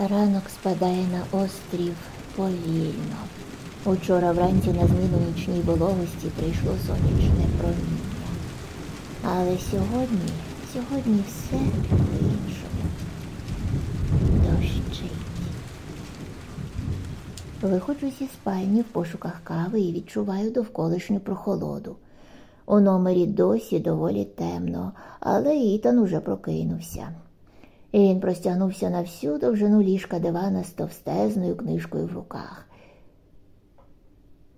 Ранок спадає на острів повільно. Учора вранці на зміну нічній вологості прийшло сонячне проміння. Але сьогодні, сьогодні все по-іншому. Дощить. Виходжу зі спальні в пошуках кави і відчуваю довколишню прохолоду. У номері досі доволі темно, але Ітан уже прокинувся. І Він простягнувся на всю довжину ліжка дивана з товстезною книжкою в руках.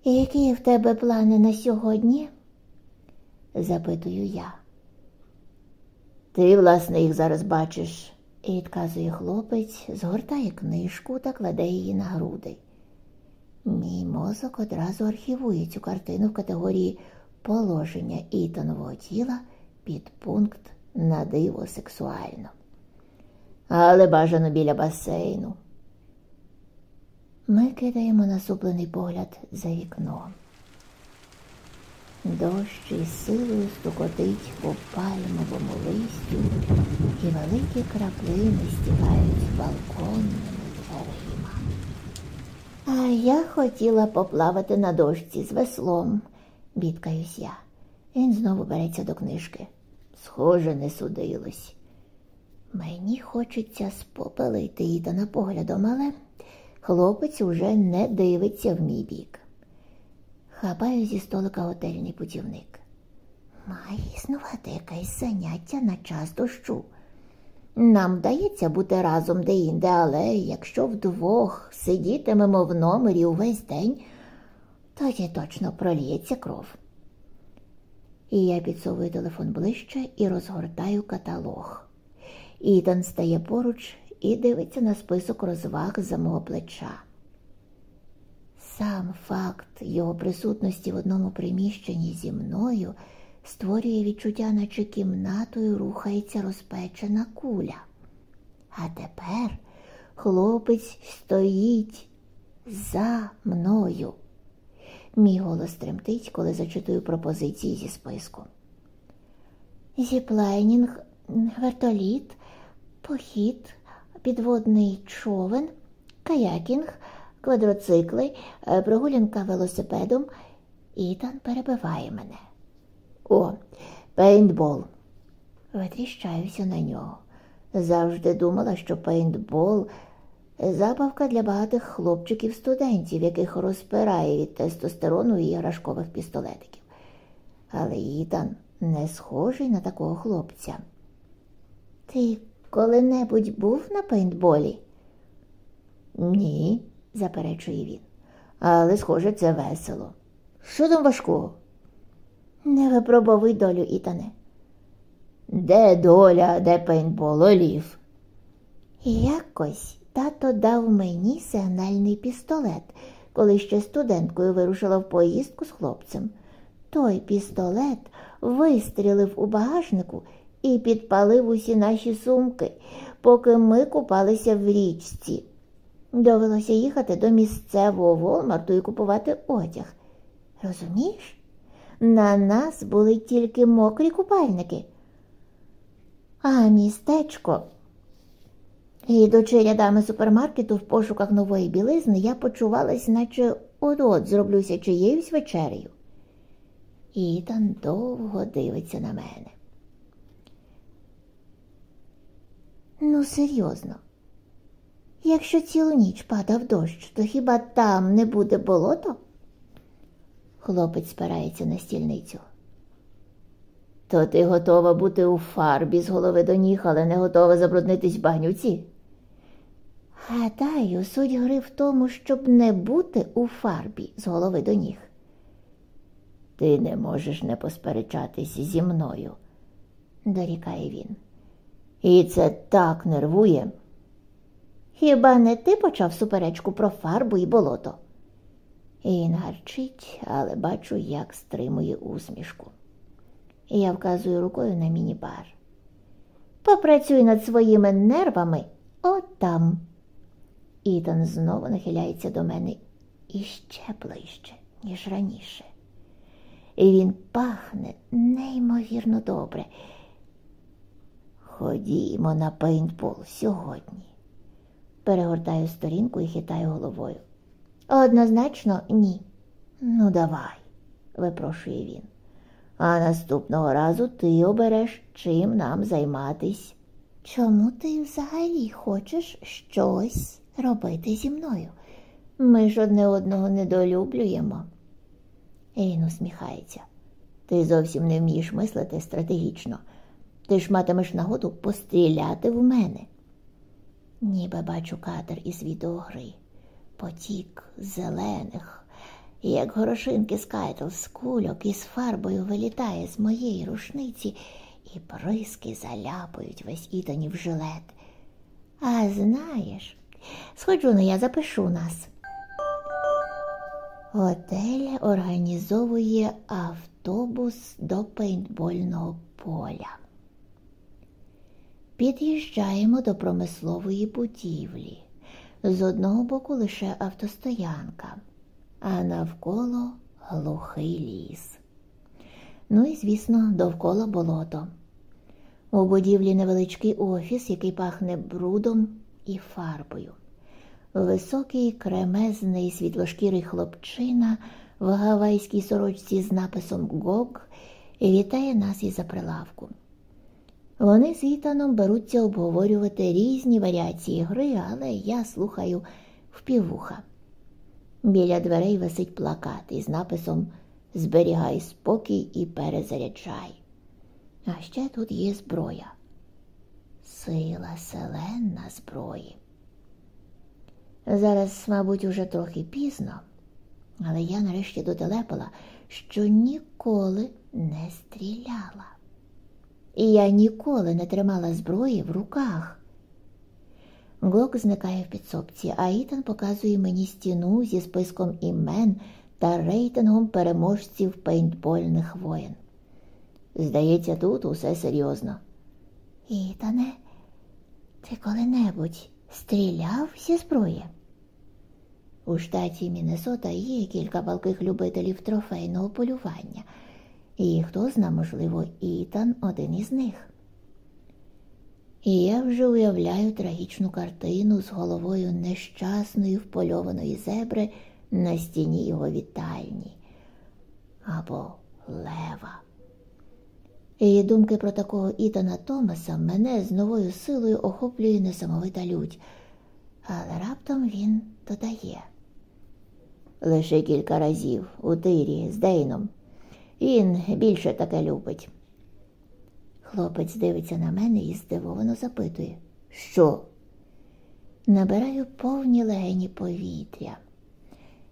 Які в тебе плани на сьогодні? запитую я. Ти, власне, їх зараз бачиш, і відказує хлопець, згортає книжку та кладе її на груди. Мій мозок одразу архівує цю картину в категорії положення ітанового тіла під пункт на диво сексуально. Але бажано біля басейну. Ми кидаємо насуплений погляд за вікном. Дощ із силою стукотить по пальмовому листю, і великі краплини стікають балконними дверима. А я хотіла поплавати на дошці з веслом, бідкаюсь я. Він знову береться до книжки. Схоже, не судилось. Мені хочеться спопелити Ітана поглядом, але хлопець уже не дивиться в мій бік. Хапаю зі столика готельний путівник. Має існувати якесь заняття на час дощу. Нам вдається бути разом де-інде, але якщо вдвох сидітимемо в номері увесь день, тоді точно проліється кров. І я підсовую телефон ближче і розгортаю каталог. Ітан стає поруч і дивиться на список розваг за мого плеча. Сам факт його присутності в одному приміщенні зі мною створює відчуття, наче кімнатою рухається розпечена куля. А тепер хлопець стоїть за мною. Мій голос тремтить, коли зачитую пропозиції зі списку. Зіплайнінг, вертоліт, похід, підводний човен, каякінг, квадроцикли, е, прогулянка велосипедом. Ітан перебиває мене. О, пейнтбол. Витріщаюся на нього. Завжди думала, що пейнтбол забавка для багатих хлопчиків-студентів, яких розпирає від тестостерону і іграшкових пістолетиків. Але Ітан не схожий на такого хлопця. Ти коли-небудь був на пейнтболі? Ні, заперечує він. Але, схоже, це весело. Що там важкого? Не випробовуй долю, Ітане. Де доля, де пейнтбол, олів? Якось тато дав мені сигнальний пістолет, коли ще студенткою вирушила в поїздку з хлопцем. Той пістолет вистрілив у багажнику і підпалив усі наші сумки, поки ми купалися в річці. Довелося їхати до місцевого Волмарту і купувати одяг. Розумієш? На нас були тільки мокрі купальники. А містечко. Ідучи рядами супермаркету в пошуках нової білизни, я почувалась, наче от-от зроблюся чиєюсь вечерею. Ітан довго дивиться на мене. Ну, серйозно, якщо цілу ніч падав дощ, то хіба там не буде болото? Хлопець спирається на стільницю. То ти готова бути у фарбі з голови до ніг, але не готова забруднитись в багнюці? Гадаю, суть гри в тому, щоб не бути у фарбі з голови до ніг. Ти не можеш не посперечатись зі мною, дорікає він. І це так нервує. Хіба не ти почав суперечку про фарбу і болото? Він гарчить, але бачу, як стримує усмішку. Я вказую рукою на міні-бар. Попрацюй над своїми нервами отам. Ітан знову нахиляється до мене іще ближче, ніж раніше. І він пахне неймовірно добре. Ходімо на пейнтбол сьогодні. перегортаю сторінку і хитаю головою. Однозначно, ні. Ну, давай, випрошує він. А наступного разу ти обереш, чим нам займатись. Чому ти взагалі хочеш щось робити зі мною? Ми ж одне одного недолюблюємо. Він усміхається. Ти зовсім не вмієш мислити стратегічно. Ти ж матимеш нагоду постріляти в мене. Ніби бачу кадр із відеогри. Потік зелених, як горошинки Skittles, кульок із фарбою вилітає з моєї рушниці, і бризки заляпають весь ітонів жилет. А знаєш, сходжу-но я запишу нас. Готель організовує автобус до пейнтбольного поля. Під'їжджаємо до промислової будівлі. З одного боку лише автостоянка, а навколо глухий ліс. Ну і, звісно, довкола болото. У будівлі невеличкий офіс, який пахне брудом і фарбою. Високий кремезний світлошкірий хлопчина в гавайській сорочці з написом Гог вітає нас із за прилавку. Вони з Ітаном беруться обговорювати різні варіації гри, але я слухаю впівуха. Біля дверей висить плакат із написом Зберігай спокій і перезаряджай. А ще тут є зброя. Сила селенна зброї. Зараз, мабуть, уже трохи пізно, але я нарешті дотелепала, що ніколи не стріляла. І я ніколи не тримала зброї в руках. Гок зникає в підсобці, а Ітан показує мені стіну зі списком імен та рейтингом переможців пейнтбольних воєн. Здається, тут усе серйозно. Ітане, ти коли-небудь стріляв зі зброї? У штаті Міннесота є кілька палких любителів трофейного полювання, і хто зна, можливо, Ітан один із них. І я вже уявляю трагічну картину з головою нещасної впольованої зебри на стіні його вітальні або лева. І думки про такого Ітана Томаса мене з новою силою охоплює несамовита лють, але раптом він додає. Лише кілька разів у тирі з Дейном. Він більше таке любить. Хлопець дивиться на мене і здивовано запитує, що? Набираю повні легені повітря.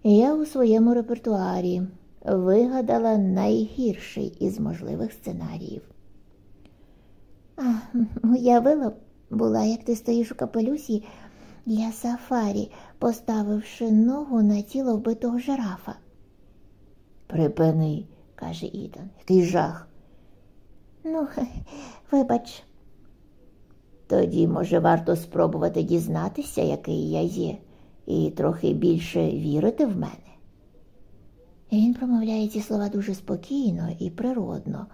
Я у своєму репертуарі вигадала найгірший із можливих сценаріїв. А, уявила була, як ти стоїш у капелюсі для сафарі, поставивши ногу на тіло вбитого жирафа. Припини, каже Ітан, який жах. Ну, вибач. Тоді, може, варто спробувати дізнатися, який я є, і трохи більше вірити в мене. Він промовляє ці слова дуже спокійно і природно,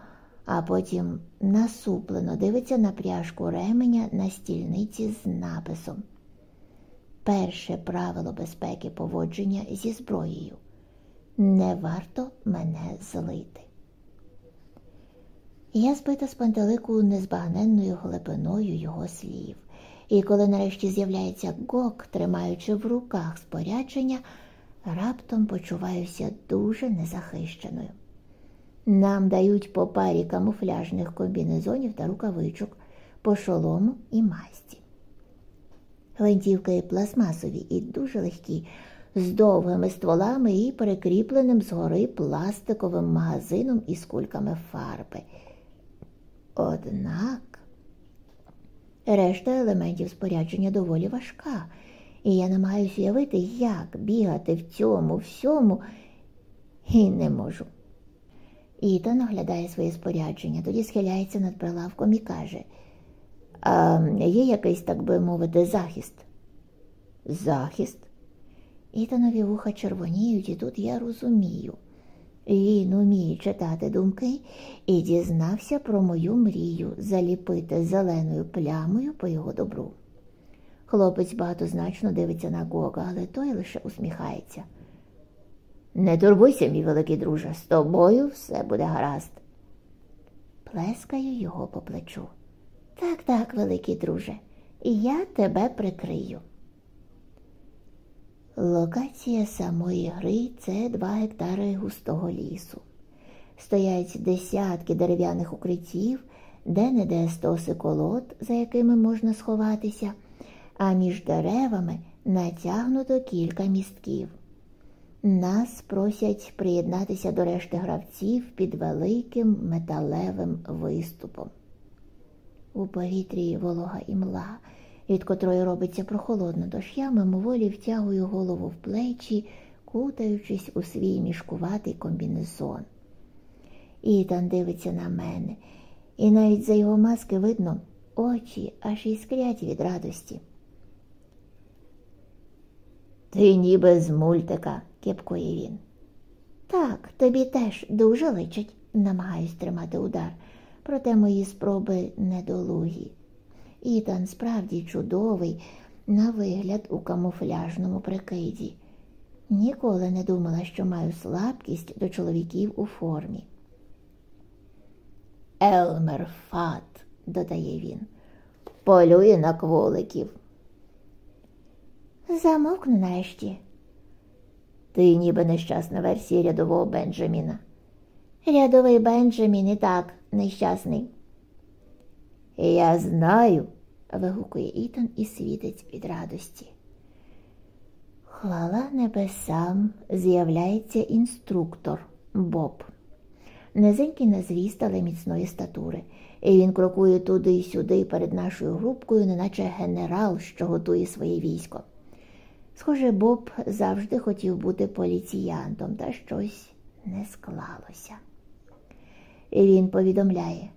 а потім насуплено дивиться на пряжку ременя на стільниці з написом. Перше правило безпеки поводження зі зброєю. Не варто мене злити. Я збита з пантелику незбагненною глибиною його слів, і коли нарешті з'являється гок, тримаючи в руках спорядження, раптом почуваюся дуже незахищеною. Нам дають по парі камуфляжних комбінезонів та рукавичок, по шолому і масті. Гвинтівки пластмасові і дуже легкі, з довгими стволами і перекріпленим згори пластиковим магазином із кульками фарби. Однак решта елементів спорядження доволі важка, і я намагаюся уявити, як бігати в цьому всьому, і не можу. Іта наглядає своє спорядження, тоді схиляється над прилавком і каже а є якийсь, так би мовити, захист? Захист? Ітанові вуха червоніють, і тут я розумію. Він уміє читати думки і дізнався про мою мрію заліпити зеленою плямою по його добру. Хлопець багатозначно дивиться на Гога, але той лише усміхається. Не турбуйся, мій великий друже, з тобою все буде гаразд. Плескаю його по плечу. Так, так, великий друже, я тебе прикрию. Локація самої гри це два гектари густого лісу. Стоять десятки дерев'яних укриттів, де не де стоси колод, за якими можна сховатися, а між деревами натягнуто кілька містків. Нас просять приєднатися до решти гравців під великим металевим виступом. У повітрі волога і мла, від котрої робиться прохолодно, тож я мимоволі втягую голову в плечі, кутаючись у свій мішкуватий комбінезон. Ітан дивиться на мене, і навіть за його маски видно очі аж іскрять від радості. Ти ніби з мультика, кепкує він. Так, тобі теж дуже личить, намагаюсь тримати удар, проте мої спроби недолугі. Ітан справді чудовий, на вигляд у камуфляжному прикиді. Ніколи не думала, що маю слабкість до чоловіків у формі. Елмер Фат, додає він, полює на кволиків. Замовкну нарешті. Ти ніби нещасна версія рядового Бенджаміна. Рядовий Бенджамін і так нещасний. Я знаю, вигукує Ітан і світить від радості. Хвала небесам з'являється інструктор Боб. Низенький на зріст, але міцної статури, і він крокує туди й сюди перед нашою групкою, неначе генерал, що готує своє військо. Схоже, Боб завжди хотів бути поліціянтом, та щось не склалося. І він повідомляє: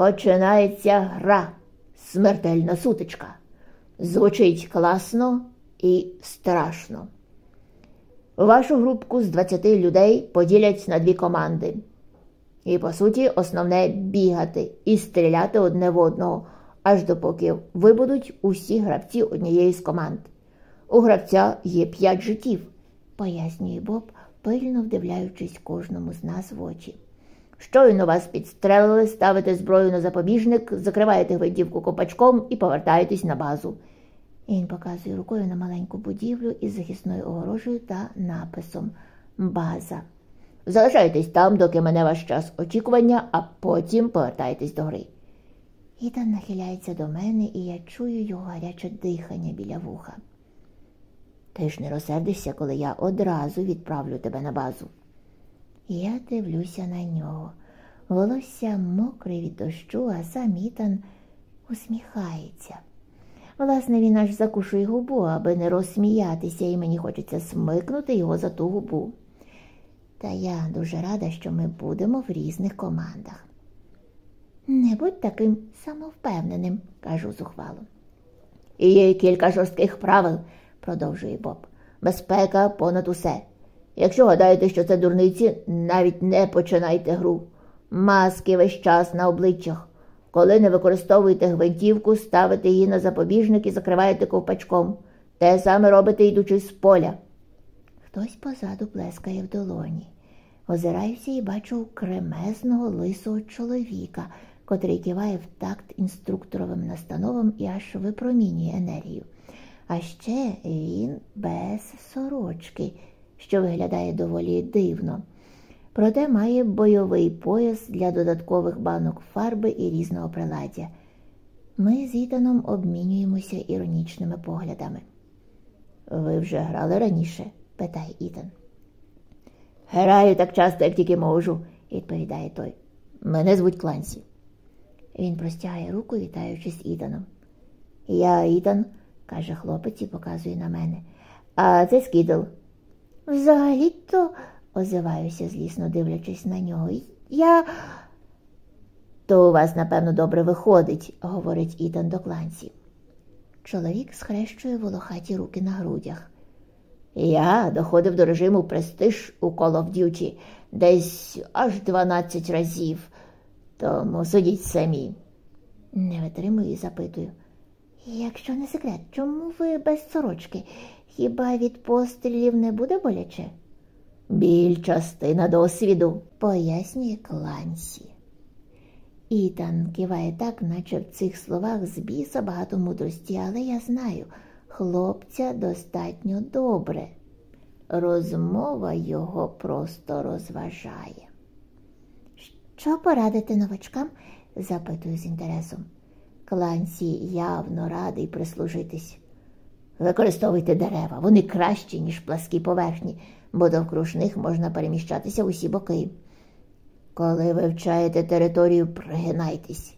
Починається гра, смертельна сутичка. Звучить класно і страшно. Вашу групку з 20 людей поділять на дві команди. І, по суті, основне бігати і стріляти одне в одного, аж допоки вибудуть усі гравці однієї з команд. У гравця є п'ять життів, пояснює Боб, пильно вдивляючись кожному з нас в очі. Щойно вас підстрелили, ставите зброю на запобіжник, закриваєте гвинтівку копачком і повертаєтесь на базу. Він показує рукою на маленьку будівлю із захисною огорожею та написом База. Залишайтесь там, доки мене ваш час очікування, а потім повертайтесь до гри. Ітан нахиляється до мене, і я чую його гаряче дихання біля вуха. Ти ж не розсердишся, коли я одразу відправлю тебе на базу. Я дивлюся на нього. Волосся мокре від дощу, а сам Ітан усміхається. Власне, він аж закушує губу, аби не розсміятися, і мені хочеться смикнути його за ту губу. Та я дуже рада, що ми будемо в різних командах. Не будь таким самовпевненим, кажу зухвало. Є кілька жорстких правил, продовжує Боб. Безпека понад усе. Якщо гадаєте, що це дурниці, навіть не починайте гру. Маски весь час на обличчях. Коли не використовуєте гвинтівку, ставите її на запобіжник і закриваєте ковпачком. Те саме робите, йдучи з поля. Хтось позаду плескає в долоні. Озираюся і бачу кремезного лисого чоловіка, котрий киває в такт інструкторовим настановам і аж випромінює енергію. А ще він без сорочки, що виглядає доволі дивно. Проте має бойовий пояс для додаткових банок фарби і різного приладдя. Ми з Ітаном обмінюємося іронічними поглядами. Ви вже грали раніше? питає Ітан. Граю так часто, як тільки можу, відповідає той. Мене звуть Клансі. Він простягає руку, вітаючись Ітаном. Я Ітан, каже хлопець і показує на мене. А це скідл. Взагалі-то, озиваюся, злісно дивлячись на нього. Я. То у вас, напевно, добре виходить, говорить Ітан до кланці. Чоловік схрещує волохаті руки на грудях. Я доходив до режиму престиж у Call of Duty десь аж 12 разів, тому судіть самі. Не витримую і запитую. Якщо не секрет, чому ви без сорочки? Хіба від пострілів не буде боляче? Біль частина досвіду, пояснює Клансі. Ітан киває так, наче в цих словах з біса багато мудрості, але я знаю, хлопця достатньо добре. Розмова його просто розважає. Що порадити новачкам? запитую з інтересом. Клансі явно радий прислужитись. Використовуйте дерева, вони кращі, ніж пласкі поверхні, бо довкруж них можна переміщатися усі боки. Коли вивчаєте територію, пригинайтесь.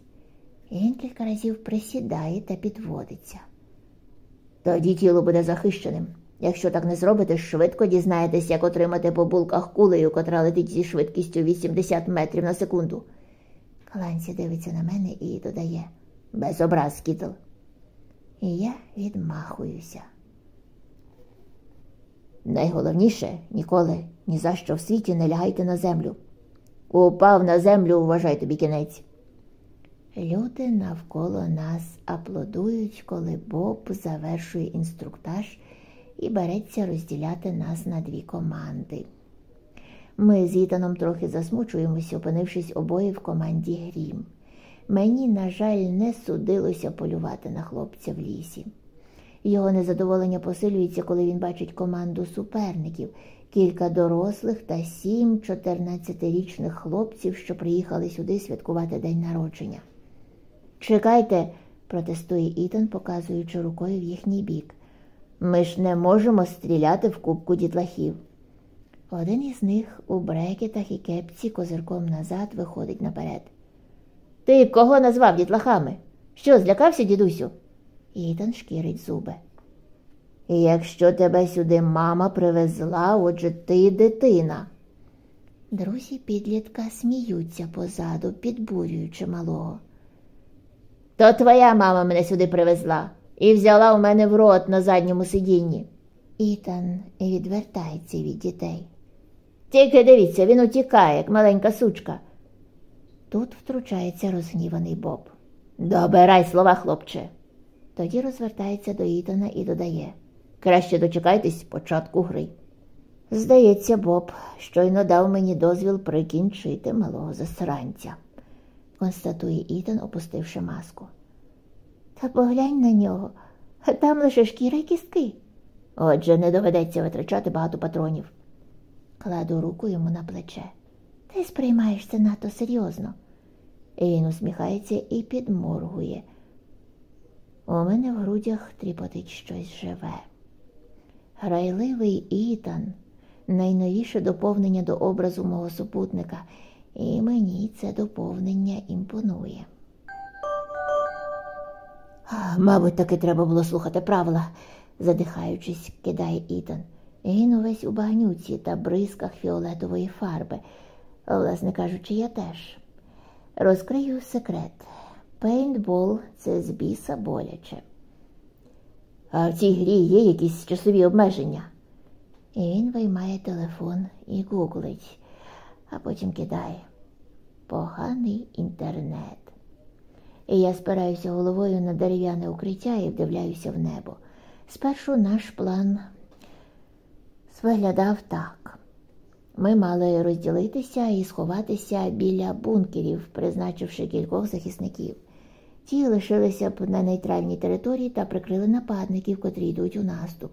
Він кілька разів присідає та підводиться. Тоді тіло буде захищеним. Якщо так не зробите, швидко дізнаєтесь, як отримати по булках кулею, котра летить зі швидкістю 80 метрів на секунду. Кланці дивиться на мене і додає без образ, Кітл. І я відмахуюся. Найголовніше ніколи ні за що в світі не лягайте на землю. Упав на землю, вважай тобі кінець. Люди навколо нас аплодують, коли Боб завершує інструктаж і береться розділяти нас на дві команди. Ми з Ітаном трохи засмучуємося, опинившись обоє в команді Грім. Мені, на жаль, не судилося полювати на хлопця в лісі. Його незадоволення посилюється, коли він бачить команду суперників, кілька дорослих та сім 14-річних хлопців, що приїхали сюди святкувати день народження. Чекайте, протестує Ітан, показуючи рукою в їхній бік. Ми ж не можемо стріляти в кубку дітлахів. Один із них у брекетах і кепці козирком назад виходить наперед. Ти кого назвав дітлахами? Що, злякався, дідусю? Ітан шкірить зуби. Якщо тебе сюди мама привезла, отже ти дитина. Друзі підлітка сміються позаду, підбурюючи малого. То твоя мама мене сюди привезла і взяла у мене в рот на задньому сидінні. Ітан відвертається від дітей. Тільки дивіться, він утікає, як маленька сучка. Тут втручається розгніваний Боб. Добирай слова, хлопче. Тоді розвертається до Ітана і додає Краще дочекайтесь початку гри. Здається, Боб щойно дав мені дозвіл прикінчити малого засранця, констатує Ітан, опустивши маску. Та поглянь на нього, там лише шкіра й кістки. Отже, не доведеться витрачати багато патронів. Кладу руку йому на плече. Ти сприймаєш це надто серйозно. Він усміхається і підморгує. У мене в грудях тріпотить щось живе. Грайливий Ітан, найновіше доповнення до образу мого супутника, і мені це доповнення імпонує. Мабуть, таки треба було слухати правила, задихаючись, кидає Ітан. Він увесь у багнюці та бризках фіолетової фарби. Власне кажучи, я теж. Розкрию секрет. Пейнтбол це з біса боляче. А в цій грі є якісь часові обмеження. І він виймає телефон і гуглить, а потім кидає поганий інтернет. І я спираюся головою на дерев'яне укриття і вдивляюся в небо. Спершу наш план виглядав так. Ми мали розділитися і сховатися біля бункерів, призначивши кількох захисників. Ті лишилися б на нейтральній території та прикрили нападників, котрі йдуть у наступ.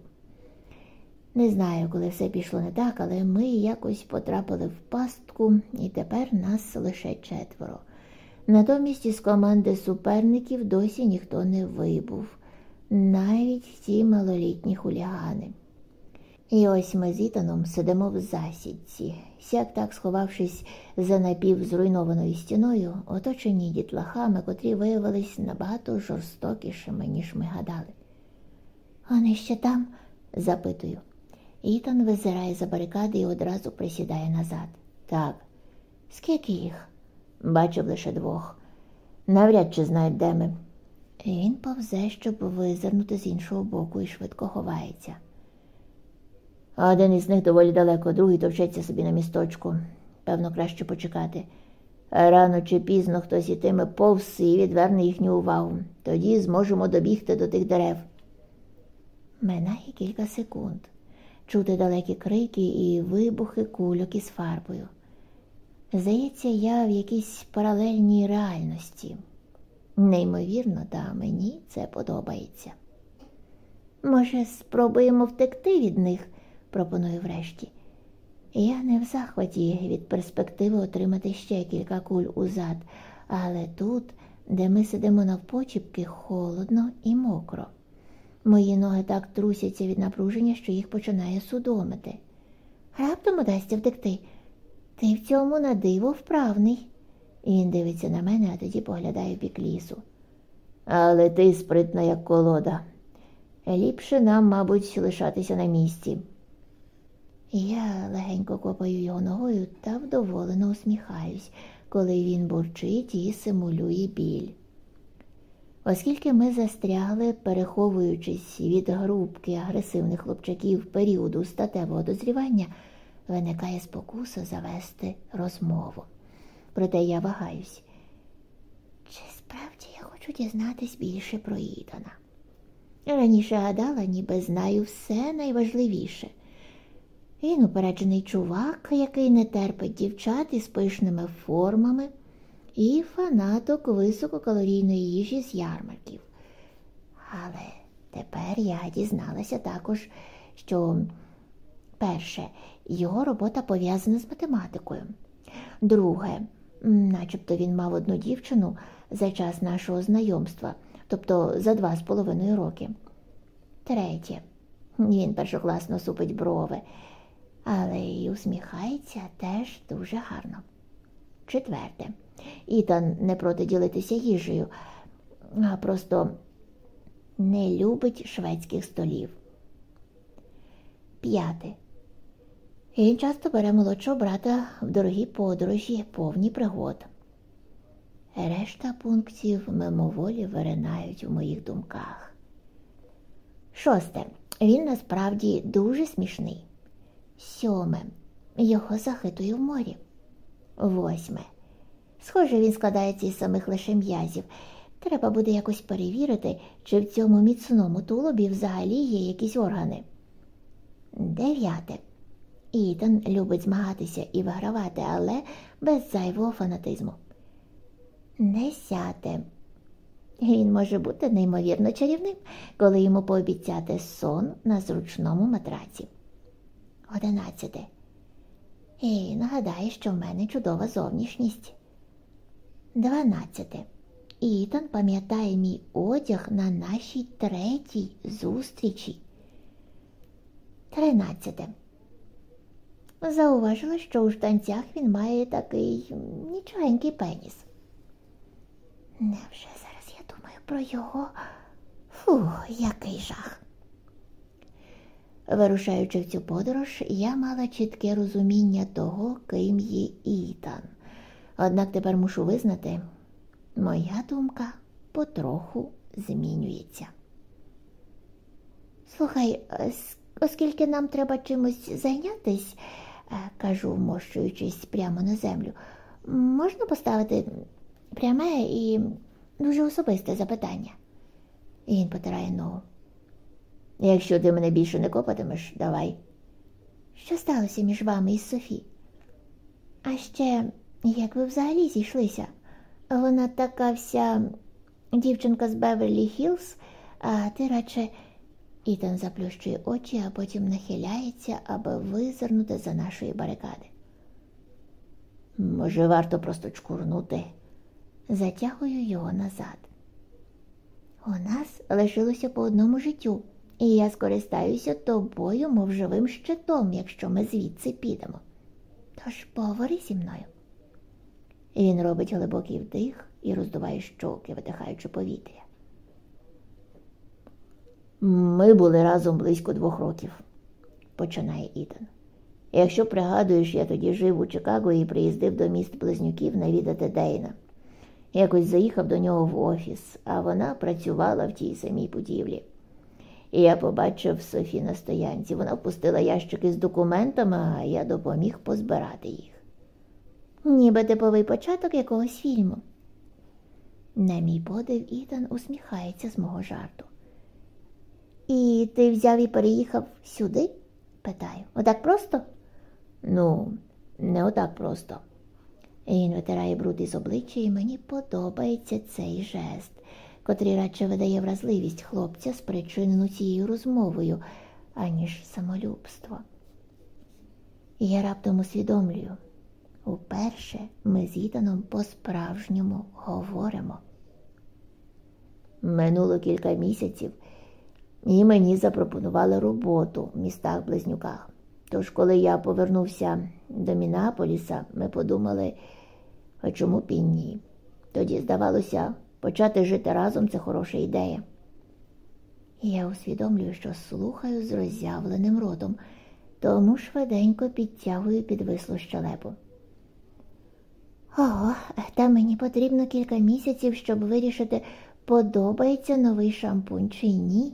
Не знаю, коли все пішло не так, але ми якось потрапили в пастку, і тепер нас лише четверо. Натомість із команди суперників досі ніхто не вибув, навіть ті малолітні хулігани. І ось ми з Ітаном сидимо в засідці, сяк так сховавшись за напівзруйнованою стіною, оточені дітлахами, котрі виявились набагато жорстокішими, ніж ми гадали. Вони ще там? запитую. Ітан визирає за барикади і одразу присідає назад. Так. Скільки їх? Бачив лише двох. Навряд чи знають, де ми. Він повзе, щоб визирнути з іншого боку і швидко ховається. Один із них доволі далеко, другий товчеться собі на місточку. Певно, краще почекати. Рано чи пізно хтось ітиме повз і відверне їхню увагу. Тоді зможемо добігти до тих дерев. Минає кілька секунд. Чути далекі крики і вибухи кульок із фарбою. Здається, я в якійсь паралельній реальності. Неймовірно, та мені це подобається. Може, спробуємо втекти від них, пропоную врешті. Я не в захваті від перспективи отримати ще кілька куль узад, але тут, де ми сидимо навпочіпки, холодно і мокро. Мої ноги так трусяться від напруження, що їх починає судомити. Раптом удасться втекти. Ти в цьому на диво вправний. Він дивиться на мене, а тоді поглядає в бік лісу. Але ти спритна, як колода. Ліпше нам, мабуть, лишатися на місці. Я легенько копаю його ногою та вдоволено усміхаюсь, коли він бурчить і симулює біль. Оскільки ми застрягли, переховуючись від групки агресивних хлопчаків періоду статевого дозрівання, виникає спокуса завести розмову. Проте я вагаюсь. Чи справді я хочу дізнатись більше про Ітана? Раніше гадала, ніби знаю все найважливіше. Він упереджений чувак, який не терпить дівчат із пишними формами, і фанаток висококалорійної їжі з ярмарків. Але тепер я дізналася також, що перше, його робота пов'язана з математикою. Друге, начебто він мав одну дівчину за час нашого знайомства, тобто за два з половиною роки. Третє, він першокласно супить брови але й усміхається теж дуже гарно. Четверте, Ітан не проти ділитися їжею, а просто не любить шведських столів. П'яте. Він часто бере молодшого брата в дорогі подорожі, повні пригод. Решта пунктів мимоволі виринають у моїх думках. Шосте. Він насправді дуже смішний. Сьоме. Його захитує в морі. Восьме. Схоже, він складається із самих лише м'язів. Треба буде якось перевірити, чи в цьому міцному тулубі взагалі є якісь органи. Дев'яте. Ітан любить змагатися і вигравати, але без зайвого фанатизму. Десяте. Він може бути неймовірно чарівним, коли йому пообіцяти сон на зручному матраці. Одинадцяте. І нагадає, що в мене чудова зовнішність. Дванадцяте. Ітан пам'ятає мій одяг на нашій третій зустрічі. Тринадцяте. Зауважила, що у штанцях він має такий нічогенький пеніс. Невже зараз я думаю про його? Фух, який жах. Вирушаючи в цю подорож, я мала чітке розуміння того, ким є Ітан. Однак тепер мушу визнати, моя думка потроху змінюється. Слухай, оскільки нам треба чимось зайнятись, е, кажу, вмощуючись прямо на землю, можна поставити пряме і дуже особисте запитання. І він потирає ногу. Якщо ти мене більше не копатимеш, давай. Що сталося між вами і Софі? А ще, як ви взагалі зійшлися? Вона така вся дівчинка з Беверлі Хілз, а ти радше Ітан заплющує очі, а потім нахиляється, аби визирнути за нашої барикади. Може, варто просто чкурнути. Затягую його назад. У нас лишилося по одному життю і я скористаюся тобою, мов живим щитом, якщо ми звідси підемо. Тож поговори зі мною. І Він робить глибокий вдих і роздуває щоки, видихаючи повітря. Ми були разом близько двох років, починає Ітан. Якщо пригадуєш, я тоді жив у Чикаго і приїздив до міст близнюків навідати Дейна. Якось заїхав до нього в офіс, а вона працювала в тій самій будівлі. І я побачив Софі на стоянці. Вона впустила ящики з документами, а я допоміг позбирати їх. ніби типовий початок якогось фільму. На мій подив Ітан усміхається з мого жарту. І ти взяв і переїхав сюди? питаю. Отак просто? Ну, не отак просто. Він витирає бруд із обличчя, і мені подобається цей жест, котрий радше видає вразливість хлопця, спричинену цією розмовою, аніж самолюбство. І я раптом усвідомлюю, уперше ми з Ітаном по-справжньому говоримо. Минуло кілька місяців, і мені запропонували роботу в містах Близнюках. Тож, коли я повернувся до Мінаполіса, ми подумали, а чому б і ні. Тоді, здавалося, почати жити разом це хороша ідея. Я усвідомлюю, що слухаю з роззявленим ротом, тому швиденько підтягую підвислу щелепу. О, та мені потрібно кілька місяців, щоб вирішити, подобається новий шампунь чи ні.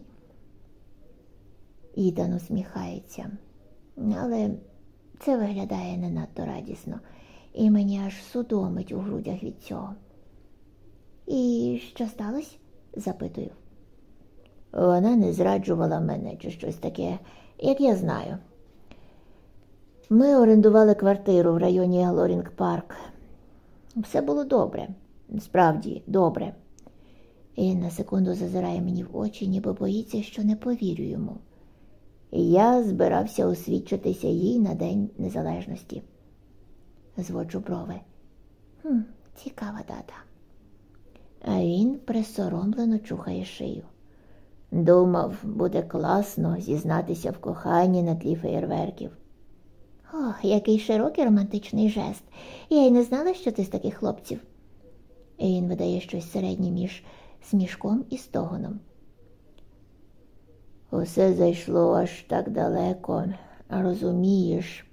Ідан усміхається, але це виглядає не надто радісно, і мені аж судомить у грудях від цього. І що сталося? запитую. Вона не зраджувала мене чи щось таке, як я знаю. Ми орендували квартиру в районі Глорінг Парк. Все було добре, справді добре. І на секунду зазирає мені в очі, ніби боїться, що не повірю йому. Я збирався освідчитися їй на День Незалежності. Зводжу брови. «Хм, Цікава дата. А він присоромлено чухає шию. Думав, буде класно зізнатися в коханні на тлі феєрверків. Ох, який широкий романтичний жест. Я й не знала, що ти з таких хлопців. І він видає щось середнє між смішком і стогоном. Усе зайшло аж так далеко, розумієш.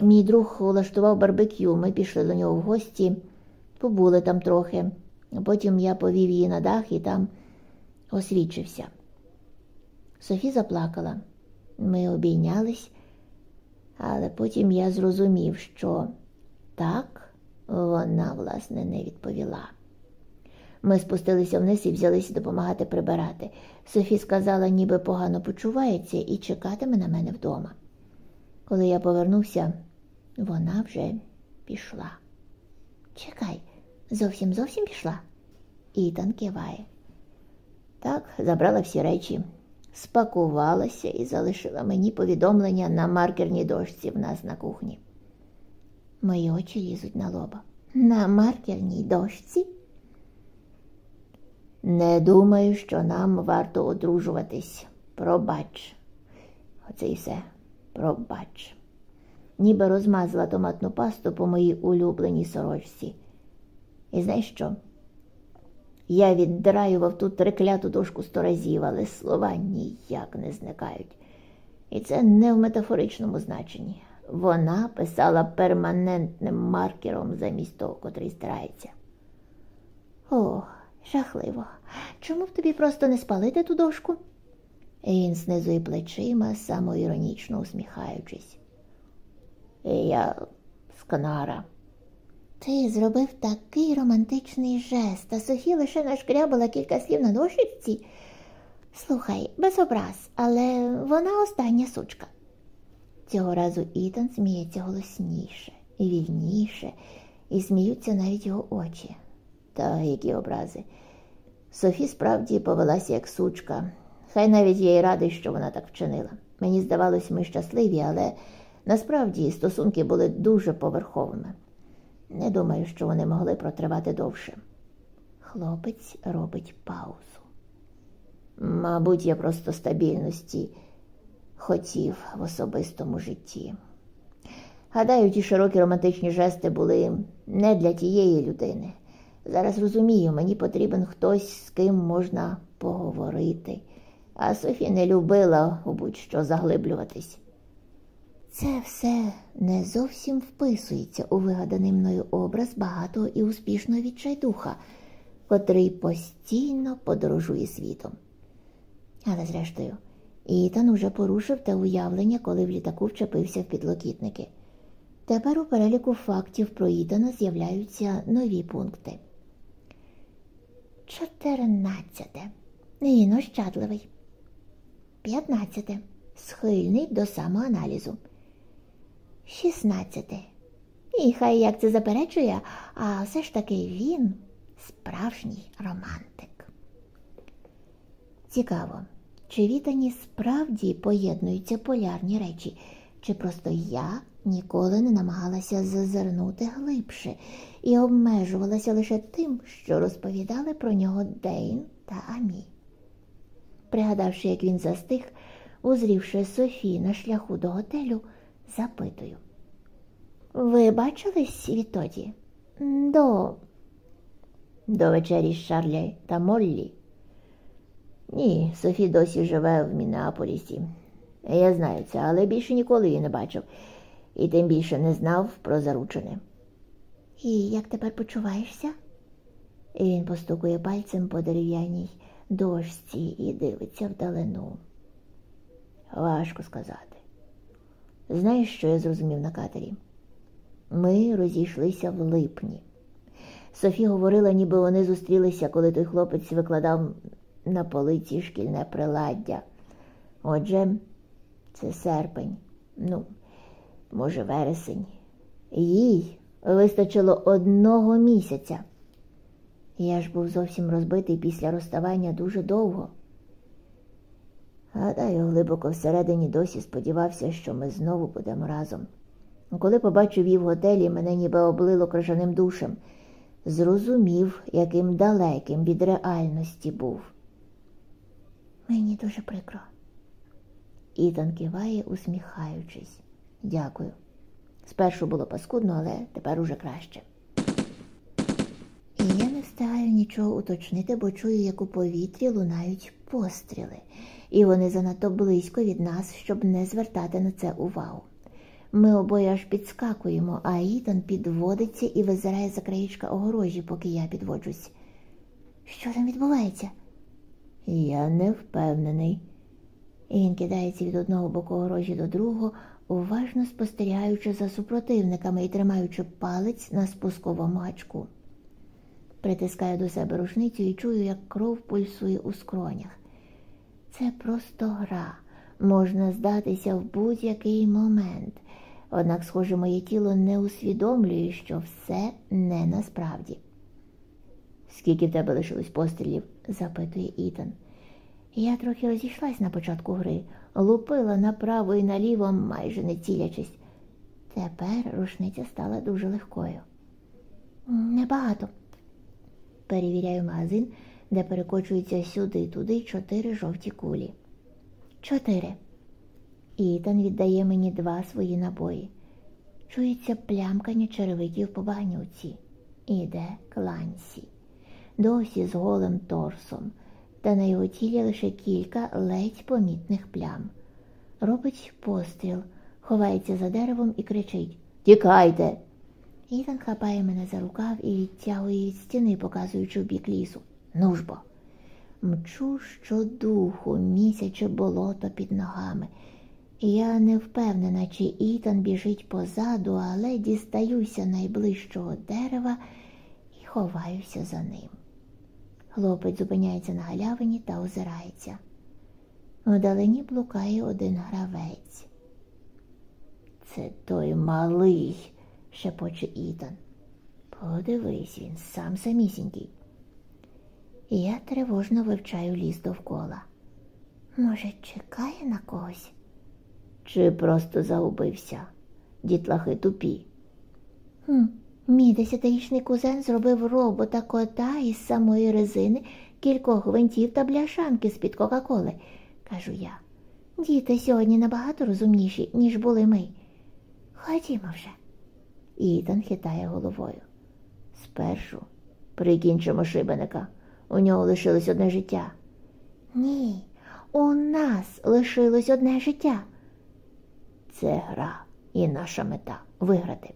Мій друг влаштував барбекю, ми пішли до нього в гості, побули там трохи, потім я повів її на дах і там освідчився. Софі заплакала. Ми обійнялись, але потім я зрозумів, що так вона, власне, не відповіла. Ми спустилися вниз і взялися допомагати прибирати. Софі сказала, ніби погано почувається і чекатиме на мене вдома. Коли я повернувся, вона вже пішла. Чекай, зовсім зовсім пішла? Ітан киває. Так, забрала всі речі, спакувалася і залишила мені повідомлення на маркерній дошці в нас на кухні. Мої очі лізуть на лоба. На маркерній дошці? Не думаю, що нам варто одружуватись. Пробач. Оце і все. Пробач. Ніби розмазала томатну пасту по моїй улюбленій сорочці. І знаєш що? Я віддраював ту трикляту дошку сто разів, але слова ніяк не зникають. І це не в метафоричному значенні. Вона писала перманентним маркером замість того, котрий стирається. Ох, жахливо. Чому б тобі просто не спалити ту дошку? Він знизує плечима, самоіронічно усміхаючись. Я сканара. Ти зробив такий романтичний жест, а Софі лише нашкрябала кілька слів на дошечці. Слухай, без образ, але вона остання сучка. Цього разу Ітан сміється голосніше і вільніше, і сміються навіть його очі. Та які образи. Софі справді повелася як сучка. Хай навіть я й радий, що вона так вчинила. Мені здавалось, ми щасливі, але насправді стосунки були дуже поверховими. Не думаю, що вони могли протривати довше. Хлопець робить паузу. Мабуть, я просто стабільності хотів в особистому житті. Гадаю, ті широкі романтичні жести були не для тієї людини. Зараз розумію, мені потрібен хтось, з ким можна поговорити, а Софі не любила будь-що заглиблюватись. Це все не зовсім вписується у вигаданий мною образ багатого і успішного відчайдуха, котрий постійно подорожує світом. Але, зрештою, Ітан уже порушив те уявлення, коли в літаку вчепився в підлокітники. Тепер у переліку фактів про Ітана з'являються нові пункти. Чотирнадцяте. Він ощадливий. П'ятнадцяте. Схильний до самоаналізу. Шістнадцяте. І хай як це заперечує, а все ж таки він справжній романтик. Цікаво, чи вітані справді поєднуються полярні речі, чи просто я ніколи не намагалася зазирнути глибше і обмежувалася лише тим, що розповідали про нього Дейн та Амі. Пригадавши, як він застиг, узрівши Софі на шляху до готелю, запитую. Ви бачились відтоді? До До вечері з Шарлі та Моллі? Ні, Софі досі живе в Мінеаполісі. Я знаю це, але більше ніколи її не бачив і тим більше не знав про заручене. І як тепер почуваєшся? І Він постукує пальцем по дерев'яній дошці і дивиться вдалину. Важко сказати. Знаєш, що я зрозумів на катері? Ми розійшлися в липні. Софі говорила, ніби вони зустрілися, коли той хлопець викладав на полиці шкільне приладдя. Отже, це серпень, ну, може, вересень. Їй вистачило одного місяця. Я ж був зовсім розбитий після розставання дуже довго. Гадаю, глибоко всередині досі сподівався, що ми знову будемо разом. Коли побачив її в готелі, мене ніби облило крижаним душем, зрозумів, яким далеким від реальності був. Мені дуже прикро. Ітан киває, усміхаючись. Дякую. Спершу було паскудно, але тепер уже краще. І я не встигаю нічого уточнити, бо чую, як у повітрі лунають постріли, і вони занадто близько від нас, щоб не звертати на це увагу. Ми обоє аж підскакуємо, а Ітан підводиться і визирає за краєчка огорожі, поки я підводжусь. Що там відбувається? Я не впевнений. Він кидається від одного боку огорожі до другого, уважно спостерігаючи за супротивниками і тримаючи палець на спусковому гачку. Притискаю до себе рушницю і чую, як кров пульсує у скронях. Це просто гра, можна здатися в будь-який момент. Однак, схоже, моє тіло не усвідомлює, що все не насправді. Скільки в тебе лишилось пострілів? запитує Ітан. Я трохи розійшлась на початку гри, лупила направо і наліво, майже не цілячись. Тепер рушниця стала дуже легкою. Небагато. Перевіряю магазин, де перекочуються сюди і туди чотири жовті кулі. Чотири. Ітан віддає мені два свої набої. Чується плямкання черевиків по багнюці. Іде клансі. Досі з голим торсом та на його тілі лише кілька ледь помітних плям. Робить постріл, ховається за деревом і кричить Тікайте. Ітан хапає мене за рукав і відтягує від стіни, показуючи в бік лісу. Ну ж бо. Мчу щодуху, місяче болото під ногами. Я не впевнена, чи Ітан біжить позаду, але дістаюся найближчого дерева і ховаюся за ним. Хлопець зупиняється на галявині та озирається. Вдалині блукає один гравець. Це той малий, шепоче Ітан. Подивись, він сам самісінький. Я тривожно вивчаю ліс довкола. Може, чекає на когось? Чи просто загубився? Дітлахи тупі. Хм, Мій десятирічний кузен зробив робота кота із самої резини, кількох гвинтів та бляшанки з-під Кока-Коли, кажу я. Діти сьогодні набагато розумніші, ніж були ми. Ходімо вже. Ітан хитає головою. Спершу прикінчимо шибеника. У нього лишилось одне життя. Ні, у нас лишилось одне життя. Це гра і наша мета виграти.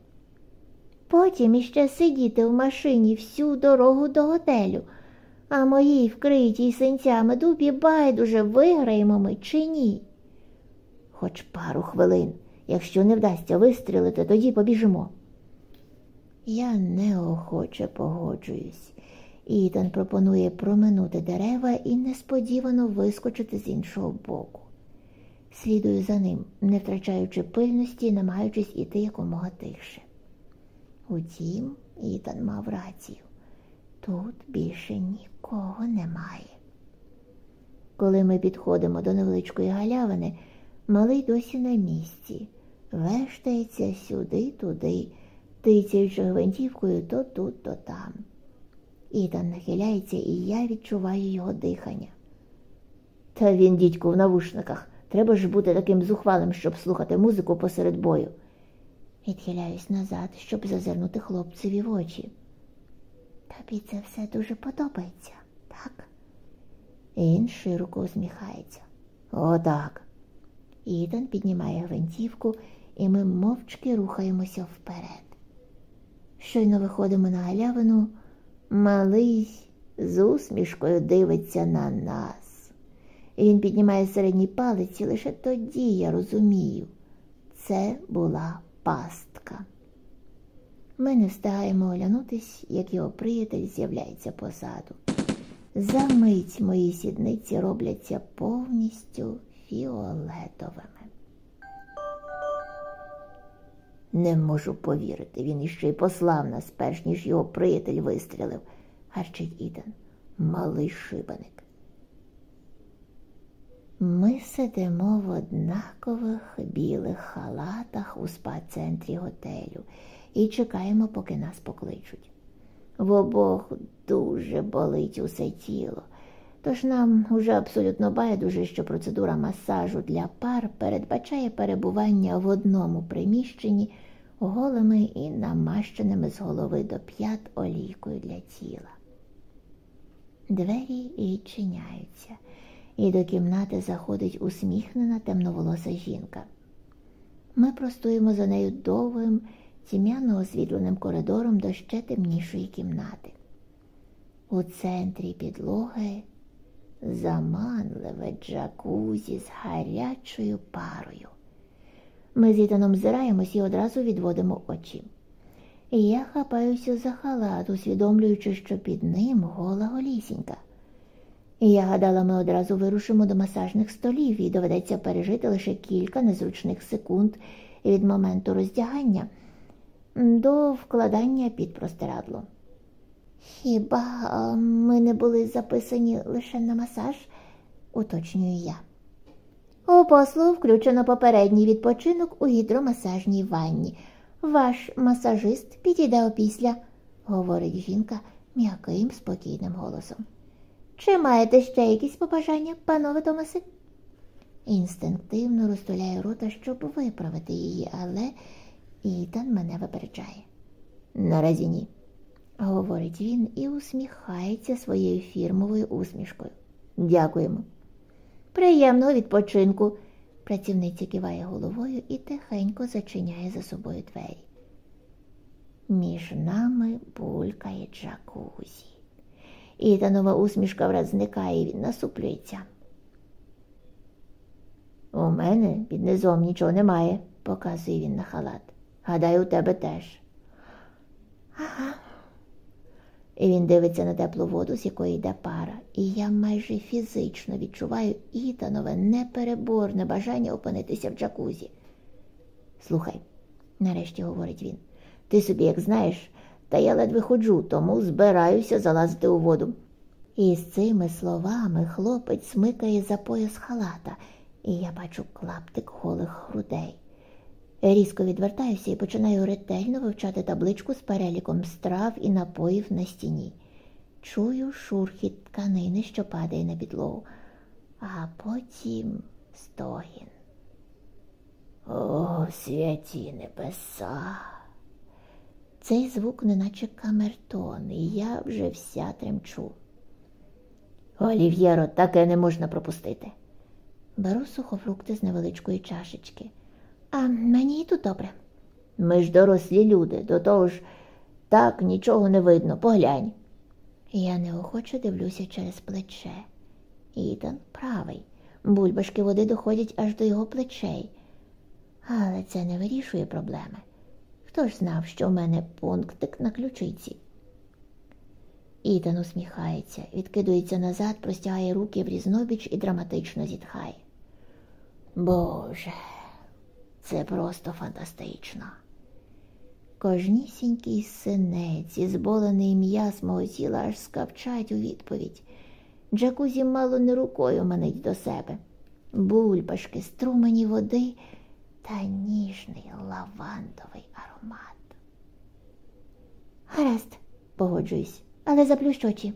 Потім іще сидіти в машині всю дорогу до готелю, а моїй вкритій синцями дубі байдуже виграємо ми чи ні. Хоч пару хвилин Якщо не вдасться вистрілити, тоді побіжимо. Я неохоче погоджуюсь. Ітан пропонує проминути дерева і несподівано вискочити з іншого боку. Слідую за ним, не втрачаючи пильності, намагаючись іти якомога тихше. Утім, Ітан мав рацію. Тут більше нікого немає. Коли ми підходимо до невеличкої галявини, малий досі на місці, вештається сюди-туди, тицяючи гвинтівкою то тут, то там. Ітан нахиляється, і я відчуваю його дихання. Та він, дідьку, в навушниках. Треба ж бути таким зухвалим, щоб слухати музику посеред бою. Відхиляюсь назад, щоб зазирнути хлопцеві в очі. Тобі це все дуже подобається, так? Він широко усміхається. Отак. Ітан піднімає гвинтівку, і ми мовчки рухаємося вперед. Щойно виходимо на галявину, малий з усмішкою дивиться на нас. Він піднімає середній палець і лише тоді я розумію, це була пастка. Ми не встигаємо оглянутись, як його приятель з'являється позаду. За мить мої сідниці робляться повністю фіолетовими. Не можу повірити, він іще й послав нас, перш ніж його приятель вистрілив, гарчить Ітан. Малий шибаник. Ми сидимо в однакових білих халатах у спа-центрі готелю і чекаємо, поки нас покличуть. В обох дуже болить усе тіло, тож нам уже абсолютно байдуже, що процедура масажу для пар передбачає перебування в одному приміщенні голими і намащеними з голови до п'ят олійкою для тіла. Двері відчиняються, і до кімнати заходить усміхнена темноволоса жінка. Ми простуємо за нею довгим, тім'яно освітленим коридором до ще темнішої кімнати. У центрі підлоги заманливе джакузі з гарячою парою. Ми з Ітаном зираємось і одразу відводимо очі. Я хапаюся за халат, усвідомлюючи, що під ним гола голісінька. Я гадала, ми одразу вирушимо до масажних столів і доведеться пережити лише кілька незручних секунд від моменту роздягання до вкладання під простирадло. Хіба ми не були записані лише на масаж, уточнюю я. У послу включено попередній відпочинок у гідромасажній ванні. Ваш масажист підійде опісля, говорить жінка м'яким, спокійним голосом. Чи маєте ще якісь побажання, панове Томаси? Інстинктивно розтуляю рота, щоб виправити її, але Ітан мене випереджає. Наразі ні, говорить він і усміхається своєю фірмовою усмішкою. Дякуємо. Приємного відпочинку. Працівниця киває головою і тихенько зачиняє за собою двері. Між нами булькає джакузі. Ітанова усмішка враз зникає, і він насуплюється. У мене під низом нічого немає, показує він на халат. Гадаю, у тебе теж. Ага. І він дивиться на теплу воду, з якої йде пара, і я майже фізично відчуваю Ітанове непереборне бажання опинитися в джакузі. Слухай, нарешті говорить він, ти собі як знаєш, та я ледве ходжу, тому збираюся залазити у воду. І з цими словами хлопець смикає за пояс халата, і я бачу клаптик голих грудей. Різко відвертаюся і починаю ретельно вивчати табличку з переліком страв і напоїв на стіні. Чую шурхіт тканини, що падає на підлогу, а потім стогін. О, святі небеса. Цей звук неначе камертон, і я вже вся тремчу. Олів'єро, таке не можна пропустити. Беру сухофрукти з невеличкої чашечки. А мені і тут добре. Ми ж дорослі люди, до того ж так нічого не видно, поглянь. Я неохоче дивлюся через плече. Ітан правий. Бульбашки води доходять аж до його плечей. Але це не вирішує проблеми. Хто ж знав, що в мене пунктик на ключиці? Ітан усміхається, відкидується назад, простягає руки в різнобіч і драматично зітхає. Боже, це просто фантастично. Кожнісінький синець і зболений м'яз мого тіла аж скавчать у відповідь. Джакузі мало не рукою манить до себе. Бульбашки, струмені води та ніжний лавандовий аромат. Гаразд, погоджуюсь, але заплющ очі.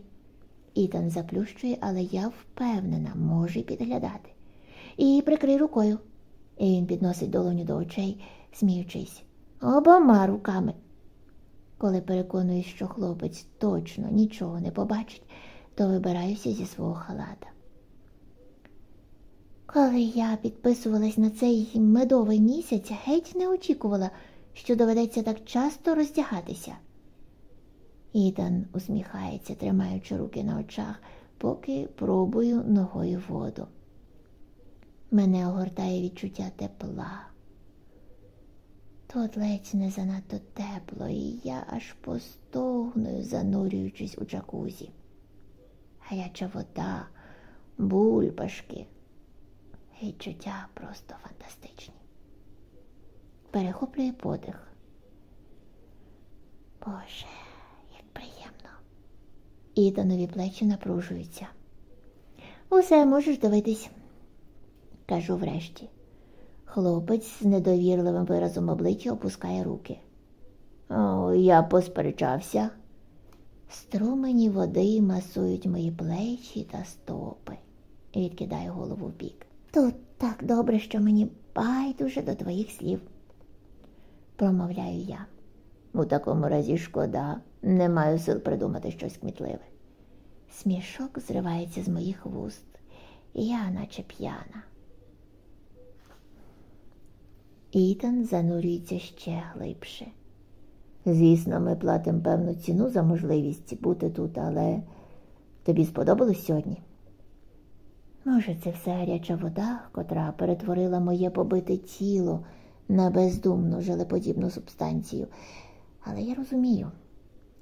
Ітан заплющує, але я впевнена, може підглядати. І прикрий рукою. І він підносить долоню до очей, сміючись, обома руками. Коли переконуюсь, що хлопець точно нічого не побачить, то вибираюся зі свого халата. Коли я підписувалась на цей медовий місяць, геть не очікувала, що доведеться так часто роздягатися. Ітан усміхається, тримаючи руки на очах, поки пробую ногою воду. Мене огортає відчуття тепла. Тут ледь не занадто тепло, і я аж постогную, занурюючись у джакузі. Гаряча вода, бульбашки. Відчуття просто фантастичні. Перехоплює подих. Боже, як приємно. Ітанові плечі напружуються. Усе можеш дивитись, кажу врешті. Хлопець з недовірливим виразом обличчя опускає руки. О, я посперечався. Струмені води масують мої плечі та стопи. Відкидаю голову в бік. Тут так добре, що мені байдуже до твоїх слів, промовляю я. У такому разі шкода, не маю сил придумати щось кмітливе. Смішок зривається з моїх вуст, я наче п'яна. Ітан занурюється ще глибше. Звісно, ми платимо певну ціну за можливість бути тут, але тобі сподобалось сьогодні? Може, це все гаряча вода, котра перетворила моє побите тіло на бездумну желеподібну субстанцію. Але я розумію,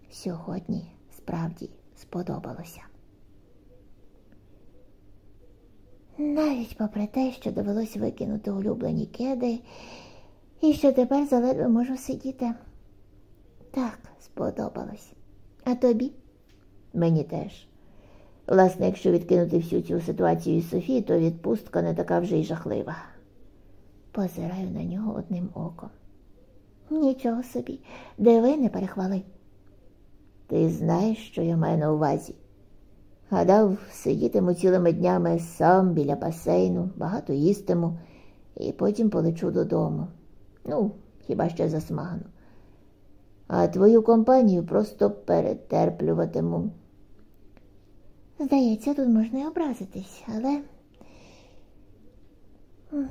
сьогодні справді сподобалося. Навіть попри те, що довелось викинути улюблені кеди, і що тепер заледве можу сидіти. Так, сподобалось. А тобі? Мені теж. Власне, якщо відкинути всю цю ситуацію із Софії, то відпустка не така вже й жахлива. Позираю на нього одним оком. Нічого собі, диви, не перехвали. Ти знаєш, що я маю на увазі? Гадав, сидітиму цілими днями сам біля басейну, багато їстиму, і потім полечу додому. Ну, хіба ще засмагну. А твою компанію просто перетерплюватиму. Здається, тут можна й образитись, але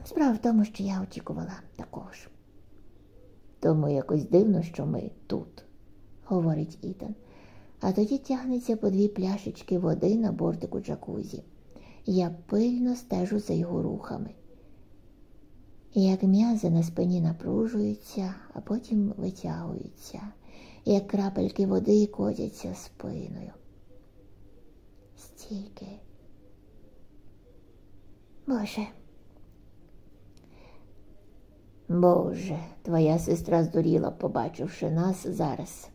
справа в тому, що я очікувала такого ж. Тому якось дивно, що ми тут, говорить Ітан, а тоді тягнеться по дві пляшечки води на бортику джакузі. Я пильно стежу за його рухами. Як м'язи на спині напружуються, а потім витягуються, як крапельки води котяться спиною стільки. Боже. Боже, твоя сестра здуріла, побачивши нас зараз.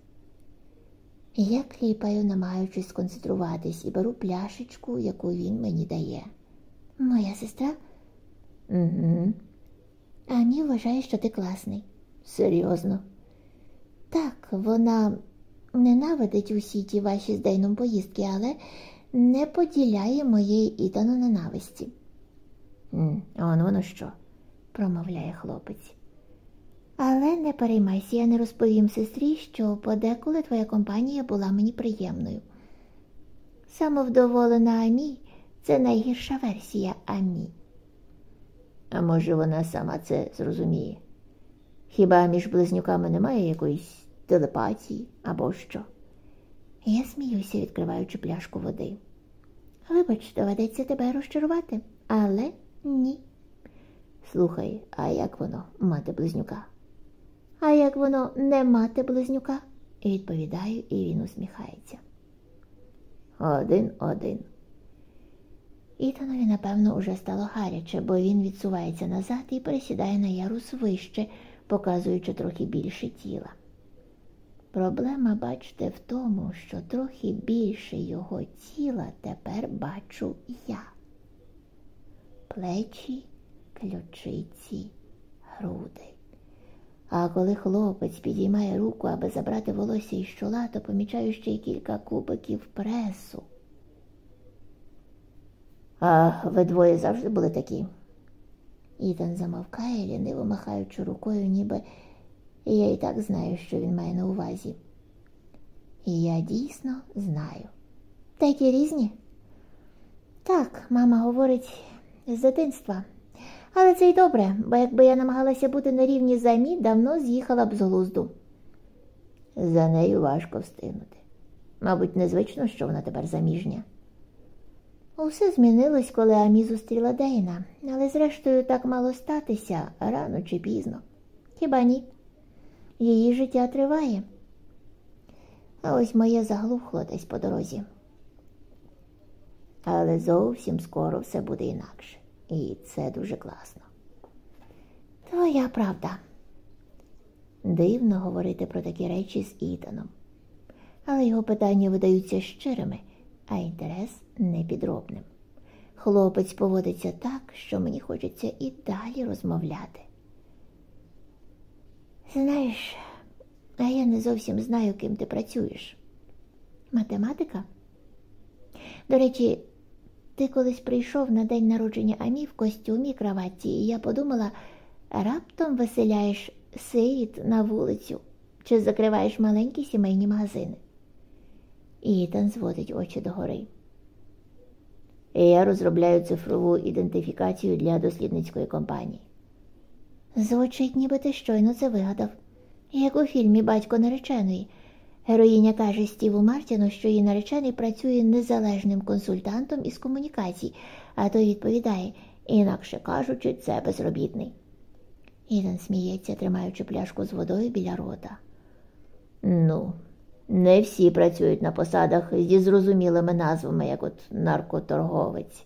Я кліпаю, намагаючись сконцентруватись, і беру пляшечку, яку він мені дає. Моя сестра? Угу. Амі вважає, що ти класний. Серйозно? Так, вона ненавидить усі ті ваші з Дейном поїздки, але не поділяє моєї ітану ненависті. Он воно що, промовляє хлопець. Але не переймайся, я не розповім сестрі, що подеколи твоя компанія була мені приємною. Самовдоволена Амі це найгірша версія Амі. А може, вона сама це зрозуміє? Хіба між близнюками немає якоїсь телепатії або що? Я сміюся, відкриваючи пляшку води. Вибач, доведеться тебе розчарувати, але ні. Слухай, а як воно мати близнюка? А як воно не мати близнюка? Відповідаю, і він усміхається. Один один. Ітанові, напевно, уже стало гаряче, бо він відсувається назад і пересідає на ярус вище, показуючи трохи більше тіла. Проблема, бачите, в тому, що трохи більше його тіла тепер бачу я. Плечі, ключиці, груди. А коли хлопець підіймає руку, аби забрати волосся із чола, то помічаю ще й кілька кубиків пресу. А ви двоє завжди були такі? Ітан замовкає, ліниво махаючи рукою, ніби я і так знаю, що він має на увазі. І я дійсно знаю. Такі різні? Так, мама говорить з дитинства. Але це й добре, бо якби я намагалася бути на рівні за Амі, давно з'їхала б з глузду. За нею важко встигнути. Мабуть, незвично, що вона тепер заміжня. Усе змінилось, коли Амі зустріла Дейна, але зрештою так мало статися рано чи пізно. Хіба ні? Її життя триває. А ось моє заглухло десь по дорозі. Але зовсім скоро все буде інакше. І це дуже класно. Твоя правда. Дивно говорити про такі речі з Ітаном. Але його питання видаються щирими, а інтерес непідробним. Хлопець поводиться так, що мені хочеться і далі розмовляти. Знаєш, а я не зовсім знаю, ким ти працюєш. Математика? До речі, ти колись прийшов на день народження Амі в костюмі краватці, і я подумала, раптом виселяєш сиріт на вулицю чи закриваєш маленькі сімейні магазини. Ітан зводить очі догори. Я розробляю цифрову ідентифікацію для дослідницької компанії. Звучить, ніби ти щойно це вигадав, як у фільмі Батько нареченої. Героїня каже Стіву Мартіну, що її наречений працює незалежним консультантом із комунікацій, а той відповідає, інакше кажучи, це безробітний. Іден сміється, тримаючи пляшку з водою біля рота. Ну, не всі працюють на посадах зі зрозумілими назвами, як от наркоторговець.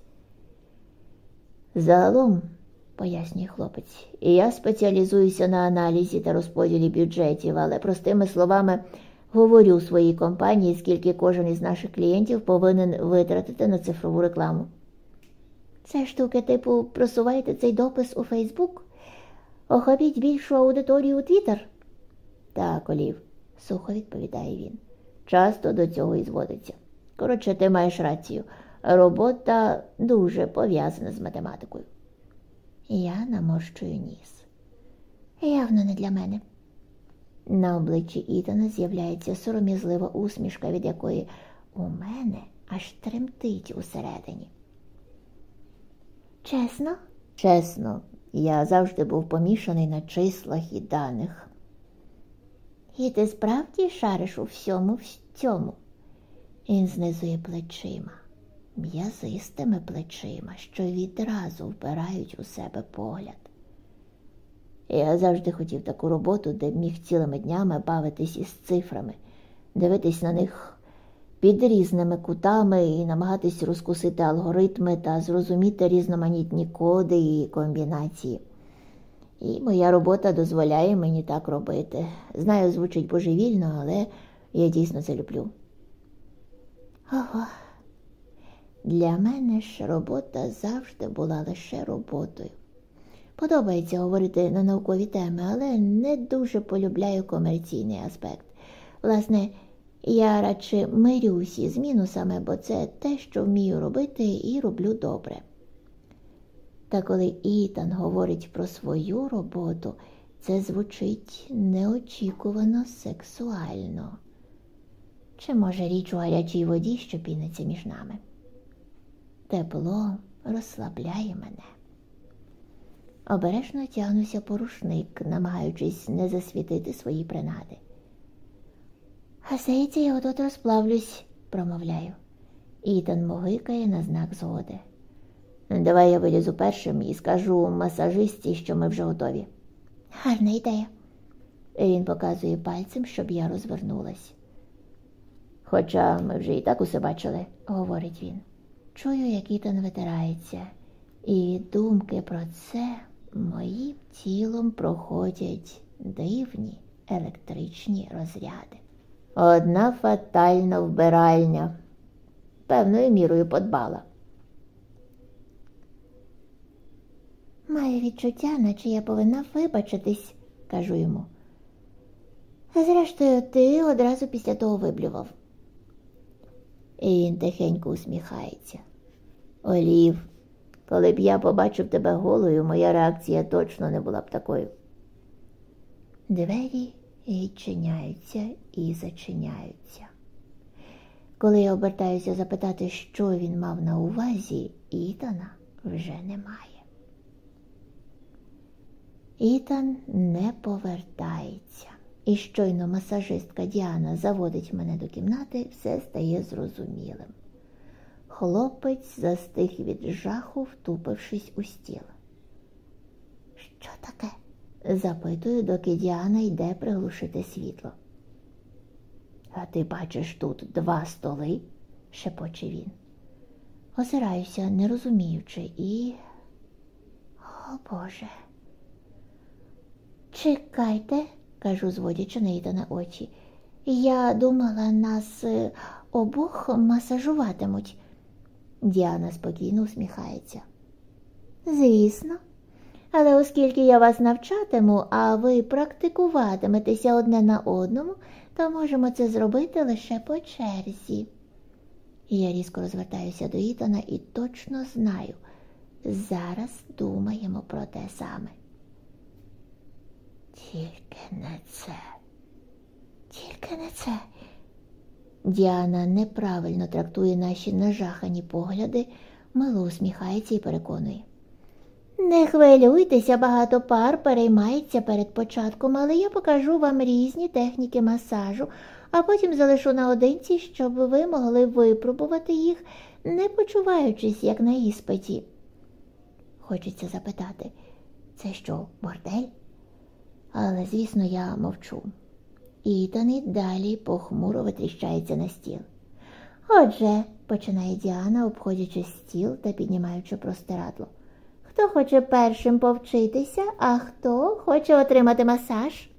Загалом, пояснює хлопець, я спеціалізуюся на аналізі та розподілі бюджетів, але простими словами говорю у своїй компанії, скільки кожен із наших клієнтів повинен витратити на цифрову рекламу. Це штуки, типу, просувайте цей допис у Фейсбук? Охопіть більшу аудиторію у Твіттер? Так, Олів, сухо відповідає він. Часто до цього і зводиться. Коротше, ти маєш рацію. Робота дуже пов'язана з математикою. Я наморщую ніс. Явно не для мене. На обличчі Ітана з'являється сором'язлива усмішка, від якої у мене аж тремтить усередині. Чесно? Чесно, я завжди був помішаний на числах і даних. І ти справді шариш у всьому в цьому? Він знизує плечима, м'язистими плечима, що відразу вбирають у себе погляд. Я завжди хотів таку роботу, де міг цілими днями бавитись із цифрами, дивитись на них під різними кутами і намагатись розкусити алгоритми та зрозуміти різноманітні коди і комбінації. І моя робота дозволяє мені так робити. Знаю, звучить божевільно, але я дійсно це люблю. Ого, для мене ж робота завжди була лише роботою. Подобається говорити на наукові теми, але не дуже полюбляю комерційний аспект. Власне, я радше мирюсь із мінусами, бо це те, що вмію робити і роблю добре. Та коли Ітан говорить про свою роботу, це звучить неочікувано сексуально. Чи може річ у гарячій воді, що піниться між нами? Тепло розслабляє мене. Обережно тягнуся по рушник, намагаючись не засвітити свої принади. А здається, я отут розплавлюсь, промовляю. Ітан могикає на знак згоди. Давай я вилізу першим і скажу масажисті, що ми вже готові. Гарна ідея. Він показує пальцем, щоб я розвернулась. Хоча ми вже і так усе бачили, говорить він. Чую, як Ітан витирається, і думки про це моїм тілом проходять дивні електричні розряди. Одна фатальна вбиральня певною мірою подбала. Маю відчуття, наче я повинна вибачитись, кажу йому. Зрештою, ти одразу після того виблював. І він тихенько усміхається. Олів, коли б я побачив тебе голою, моя реакція точно не була б такою. Двері відчиняються і зачиняються. Коли я обертаюся запитати, що він мав на увазі, Ітана вже немає. Ітан не повертається, і щойно масажистка Діана заводить мене до кімнати, все стає зрозумілим. Хлопець застиг від жаху, втупившись у стіл. Що таке? запитую, доки Діана йде приглушити світло. А ти бачиш тут два столи, шепоче він. Озираюся, не розуміючи, і. О Боже. Чекайте, кажу, зводячи на на очі. Я думала, нас е, обох масажуватимуть. Діана спокійно усміхається. Звісно, але оскільки я вас навчатиму, а ви практикуватиметеся одне на одному, то можемо це зробити лише по черзі. Я різко розвертаюся до Ітана і точно знаю, зараз думаємо про те саме. Тільки не це, тільки не це. Діана неправильно трактує наші нажахані погляди, мило усміхається і переконує. Не хвилюйтеся, багато пар переймається перед початком, але я покажу вам різні техніки масажу, а потім залишу наодинці, щоб ви могли випробувати їх, не почуваючись, як на іспиті. Хочеться запитати, це що, бордель? Але, звісно, я мовчу. Ітан далі похмуро витріщається на стіл. Отже, починає Діана, обходячи стіл та піднімаючи простирадло. Хто хоче першим повчитися, а хто хоче отримати масаж?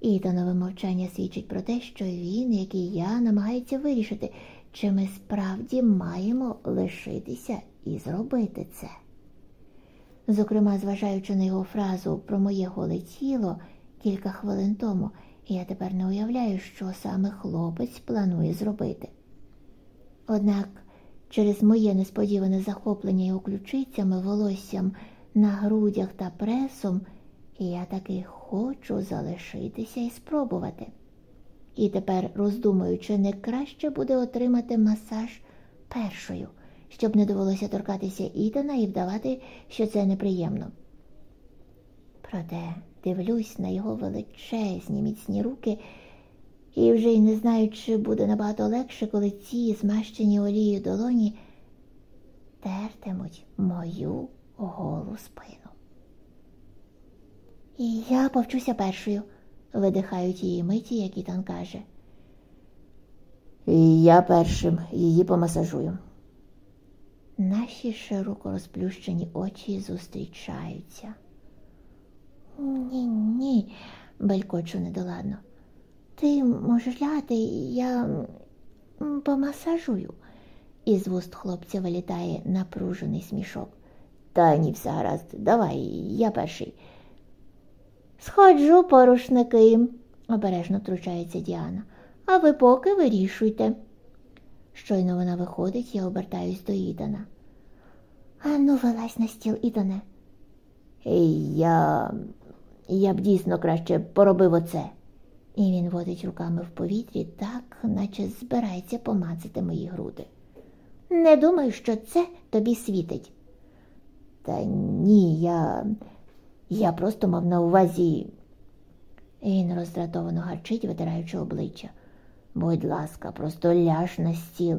Ітанове мовчання свідчить про те, що він, як і я, намагається вирішити, чи ми справді маємо лишитися і зробити це. Зокрема, зважаючи на його фразу про моє голе тіло кілька хвилин тому, я тепер не уявляю, що саме хлопець планує зробити. Однак через моє несподіване захоплення його ключицями, волоссям на грудях та пресом, я таки хочу залишитися і спробувати. І тепер, роздумуючи, не краще буде отримати масаж першою щоб не довелося торкатися Ітана і вдавати, що це неприємно. Проте дивлюсь на його величезні міцні руки і вже й не знаю, чи буде набагато легше, коли ці змащені олією долоні тертимуть мою голу спину. І я повчуся першою, видихають її миті, як Ітан каже. І я першим її помасажую. Наші широко розплющені очі зустрічаються. Ні, ні, белькочу недоладно. Ти можеш ляти, я помасажую. Із вуст хлопця вилітає напружений смішок. Та ні, все гаразд, давай, я перший. Сходжу порушники, обережно втручається Діана, а ви поки вирішуйте. Щойно вона виходить, я обертаюсь до Ідана. Ану, вилазь на стіл, Ідане. Я я б дійсно краще поробив оце. І він водить руками в повітрі так, наче збирається помацати мої груди. Не думаю, що це тобі світить. Та ні, я я просто мав на увазі. Він роздратовано гарчить, витираючи обличчя. Будь ласка, просто ляж на стіл.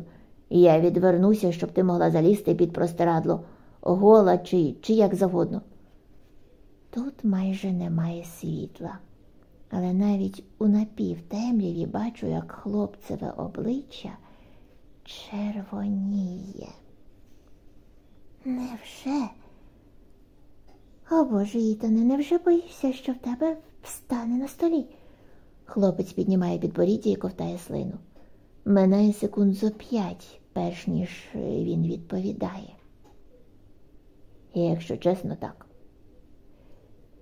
Я відвернуся, щоб ти могла залізти під простирадло, гола чи, чи як завгодно. Тут майже немає світла, але навіть у напівтемряві бачу, як хлопцеве обличчя червоніє. Невже? О Боже, Ітане, невже боїшся, що в тебе встане на столі? Хлопець піднімає підборіддя і ковтає слину. Минає секунд зо п'ять, перш ніж він відповідає. І якщо чесно, так.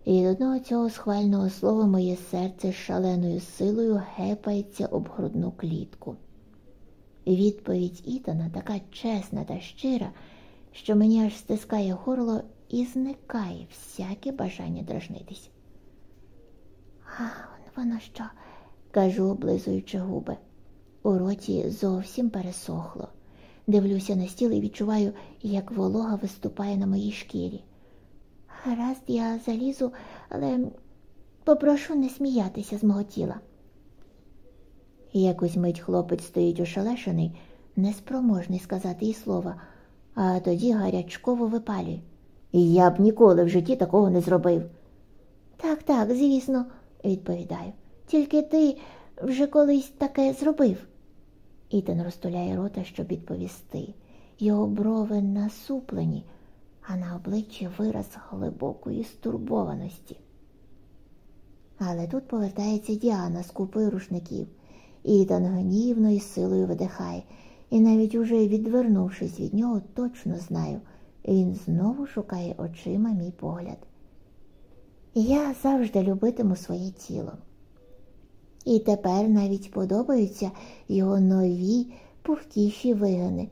І від одного цього схвального слова моє серце з шаленою силою гепається об грудну клітку. Відповідь Ітана така чесна та щира, що мені аж стискає горло і зникає всяке бажання дражнитись. А воно що? кажу, облизуючи губи. У роті зовсім пересохло. Дивлюся на стіл і відчуваю, як волога виступає на моїй шкірі. Гаразд, я залізу, але попрошу не сміятися з мого тіла. Якусь мить хлопець стоїть ошелешений, неспроможний сказати їй слова, а тоді гарячково випалює. Я б ніколи в житті такого не зробив. Так, так, звісно, відповідаю. Тільки ти вже колись таке зробив. Ітан розтуляє рота, щоб відповісти. Його брови насуплені, а на обличчі вираз глибокої стурбованості. Але тут повертається Діана з купою рушників. Ітан гнівно і силою видихає, і навіть уже відвернувшись від нього, точно знаю, він знову шукає очима мій погляд. Я завжди любитиму своє тіло. І тепер навіть подобаються його нові, пухкіші вигини,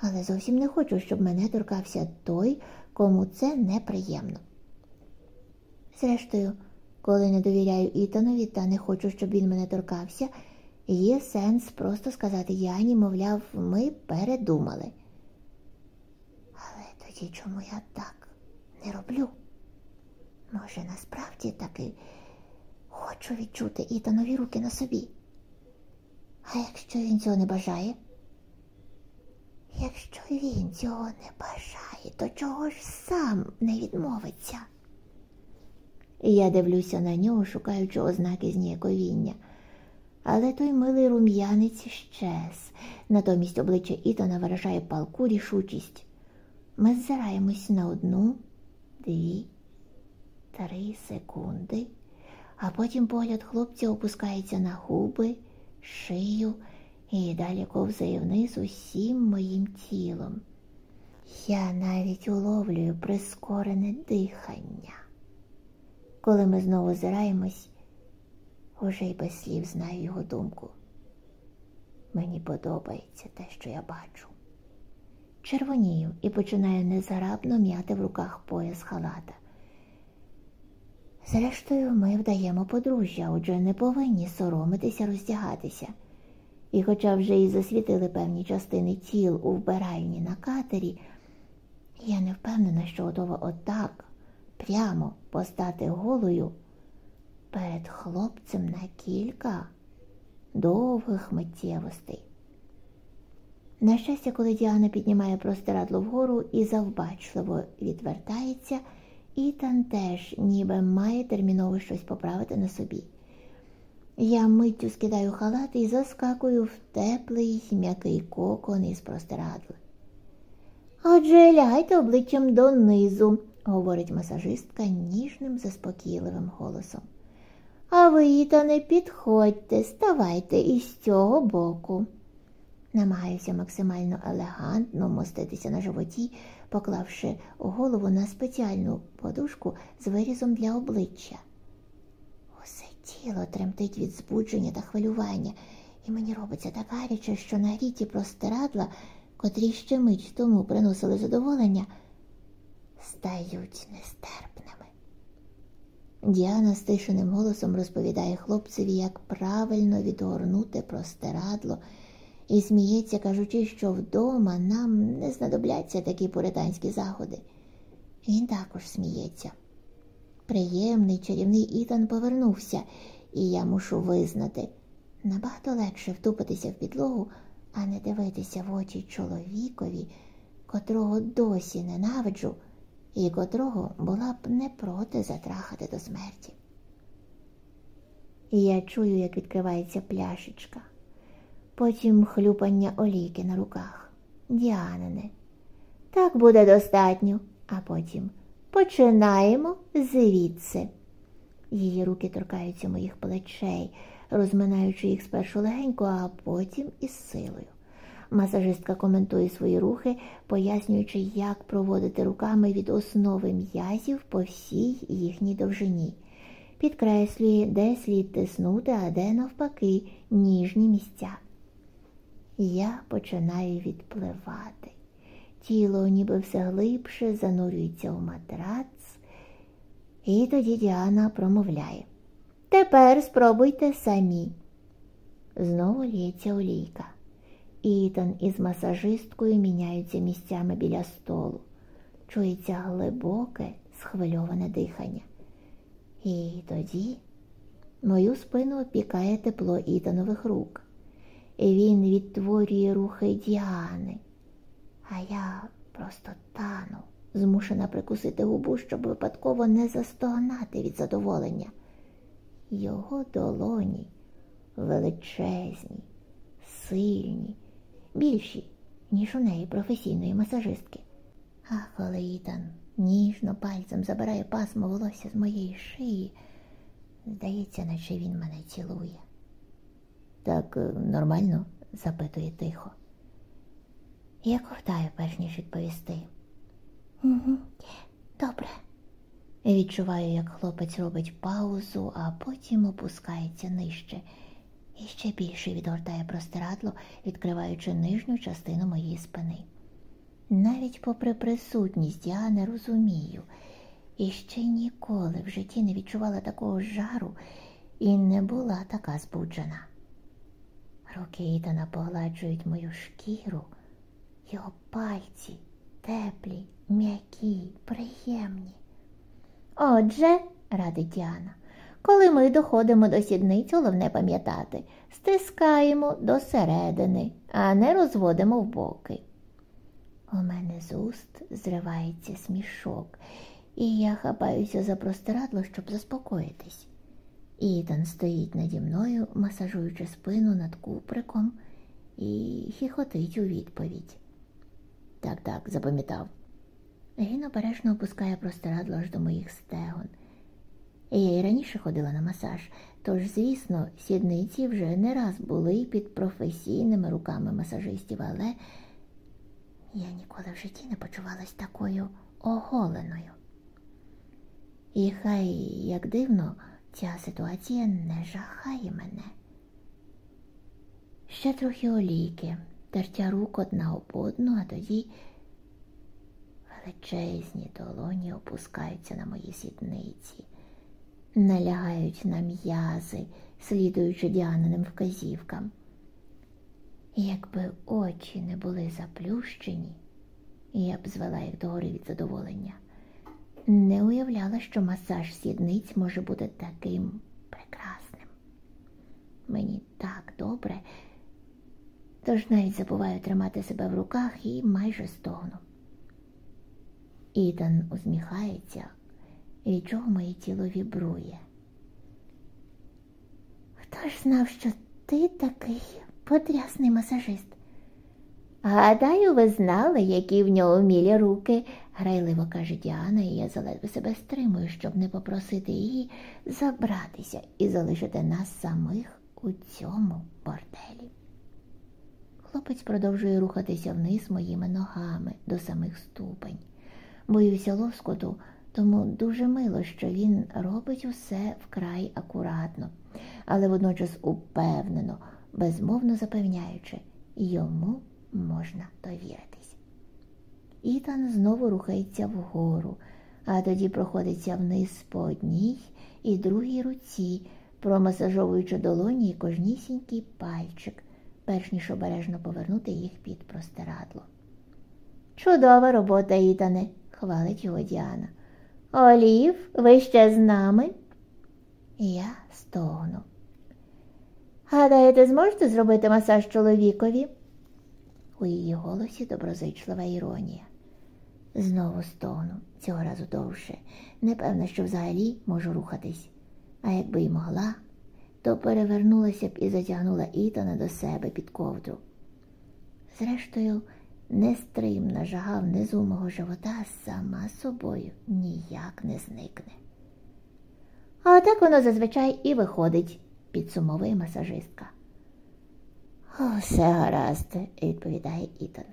але зовсім не хочу, щоб мене торкався той, кому це неприємно. Зрештою, коли не довіряю Ітанові та не хочу, щоб він мене торкався, є сенс просто сказати Яні, мовляв, ми передумали. Але тоді чому я так не роблю? Може, насправді таки хочу відчути Ітанові руки на собі. А якщо він цього не бажає? Якщо він цього не бажає, то чого ж сам не відмовиться? Я дивлюся на нього, шукаючи ознаки зніяковіння. Але той милий рум'янець щез, натомість обличчя Ітана виражає палку рішучість. Ми ззираємось на одну, дві, три секунди, а потім погляд хлопця опускається на губи, шию і далі ковзає вниз усім моїм тілом. Я навіть уловлюю прискорене дихання. Коли ми знову зираємось, уже й без слів знаю його думку. Мені подобається те, що я бачу. Червонію і починаю незграбно м'яти в руках пояс халата. Зрештою, ми вдаємо подружжя, отже не повинні соромитися роздягатися. І хоча вже і засвітили певні частини тіл у вбиральні на катері, я не впевнена, що готова отак прямо постати голою перед хлопцем на кілька довгих миттєвостей. На щастя, коли Діана піднімає простирадло вгору і завбачливо відвертається, Ітан теж ніби має терміново щось поправити на собі. Я миттю скидаю халат і заскакую в теплий м'який кокон із простирадла. Отже, лягайте обличчям донизу, говорить масажистка ніжним, заспокійливим голосом. А ви, та не підходьте, ставайте із цього боку. Намагаюся максимально елегантно моститися на животі, поклавши голову на спеціальну подушку з вирізом для обличчя. Тіло тремтить від збудження та хвилювання, і мені робиться так гаряче, що нагріті простирадла, котрі ще мить тому приносили задоволення, стають нестерпними. Діана стишеним голосом розповідає хлопцеві, як правильно відгорнути простирадло, і сміється, кажучи, що вдома нам не знадобляться такі пуританські заходи. Він також сміється. Приємний чарівний Ітан повернувся, і я мушу визнати, набагато легше втупитися в підлогу, а не дивитися в очі чоловікові, котрого досі ненавиджу і котрого була б не проти затрахати до смерті. І я чую, як відкривається пляшечка, потім хлюпання олійки на руках. Діанине, так буде достатньо, а потім починаємо звідси. Її руки торкаються моїх плечей, розминаючи їх спершу легенько, а потім із силою. Масажистка коментує свої рухи, пояснюючи, як проводити руками від основи м'язів по всій їхній довжині. Підкреслює, де слід тиснути, а де навпаки ніжні місця. Я починаю відпливати. Тіло ніби все глибше занурюється у матрац, і тоді Діана промовляє Тепер спробуйте самі. Знову лється олійка. Ітан із масажисткою міняються місцями біля столу. Чується глибоке, схвильоване дихання. І тоді мою спину опікає тепло Ітанових рук. І Він відтворює рухи Діани, а я просто тану, змушена прикусити губу, щоб випадково не застогнати від задоволення. Його долоні величезні, сильні, більші, ніж у неї професійної масажистки. А коли Ітан ніжно пальцем забирає пасмо волосся з моєї шиї, здається, наче він мене цілує. Так е, нормально? запитує тихо. Я ковтаю, перш ніж відповісти. «Угу, Добре. Відчуваю, як хлопець робить паузу, а потім опускається нижче і ще більше відгортає простирадло, відкриваючи нижню частину моєї спини. Навіть попри присутність я не розумію і ще ніколи в житті не відчувала такого жару і не була така збуджена. Руки Ітана погладжують мою шкіру, його пальці теплі, м'які, приємні. Отже, радить Діана, коли ми доходимо до сідниць, головне пам'ятати, стискаємо до середини, а не розводимо в боки. У мене з уст зривається смішок, і я хапаюся за простирадло, щоб заспокоїтись. Ітан стоїть наді мною, масажуючи спину над куприком, і хіхотить у відповідь. Так, так, запам'ятав. Він обережно опускає простирадло аж до моїх стегон. Я й раніше ходила на масаж, тож, звісно, сідниці вже не раз були під професійними руками масажистів, але я ніколи в житті не почувалась такою оголеною. І хай, як дивно, ця ситуація не жахає мене. Ще трохи олійки, тертя рук одна об одну, а тоді величезні долоні опускаються на мої сідниці, налягають на м'язи, слідуючи діаниним вказівкам. Якби очі не були заплющені, я б звела їх догори від задоволення. Не уявляла, що масаж сідниць може бути таким прекрасним. Мені так добре, тож навіть забуваю тримати себе в руках і майже стогну. Ітан усміхається, і чого моє тіло вібрує. Хто ж знав, що ти такий потрясний масажист? Гадаю, ви знали, які в нього вмілі руки, грайливо каже Діана, і я заледве себе стримую, щоб не попросити її забратися і залишити нас самих у цьому борделі. Хлопець продовжує рухатися вниз моїми ногами до самих ступень. Боюся лоскоту, тому дуже мило, що він робить усе вкрай акуратно, але водночас упевнено, безмовно запевняючи, йому можна довіритись. Ітан знову рухається вгору, а тоді проходиться вниз по одній і другій руці, промасажовуючи долоні і кожнісінький пальчик, перш ніж обережно повернути їх під простирадло. Чудова робота, Ітане, хвалить його Діана. Олів, ви ще з нами? Я стогну. Гадаєте, зможете зробити масаж чоловікові? У її голосі доброзичлива іронія. Знову стогну, цього разу довше. Непевна, що взагалі можу рухатись. А якби й могла, то перевернулася б і затягнула Ітана до себе під ковдру. Зрештою, нестримна жага внизу мого живота сама собою ніяк не зникне. А так воно зазвичай і виходить, підсумовує масажистка. Все гаразд, відповідає Ітан.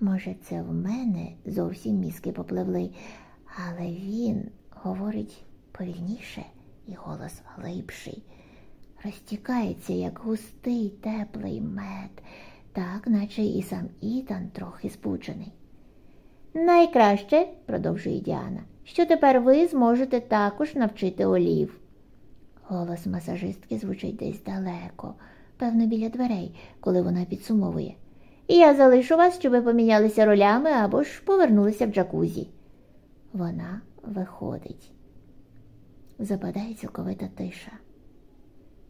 Може, це в мене зовсім мізки попливли, але він говорить повільніше і голос глибший, розтікається, як густий теплий мед, так наче і сам Ітан трохи спучений. Найкраще, продовжує Діана, що тепер ви зможете також навчити олів. Голос масажистки звучить десь далеко, певно, біля дверей, коли вона підсумовує. Я залишу вас, щоб ви помінялися ролями або ж повернулися в джакузі. Вона виходить. Западає цілковита тиша.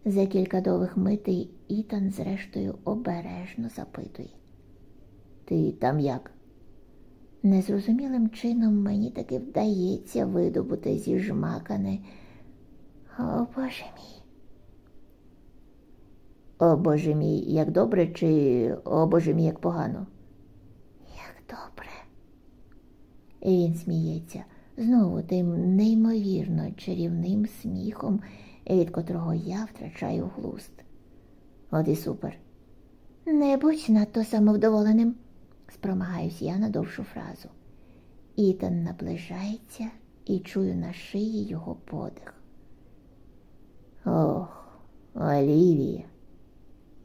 За кілька довгих митей Ітан, зрештою, обережно запитує. Ти там як? Незрозумілим чином мені таки вдається видобути зі жмакане. О, Боже мій. О Боже мій, як добре, чи о Боже мій, як погано? Як добре. І він сміється знову тим неймовірно чарівним сміхом, від котрого я втрачаю глуст. От і супер. Не будь надто самовдоволеним, спромагаюсь я на довшу фразу. Ітан наближається і чую на шиї його подих. Ох, Олівія,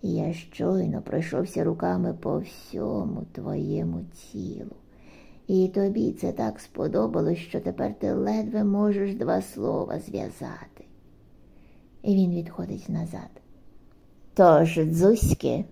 я щойно пройшовся руками по всьому твоєму тілу. І тобі це так сподобалось, що тепер ти ледве можеш два слова зв'язати. І він відходить назад. Тож, дзуськи,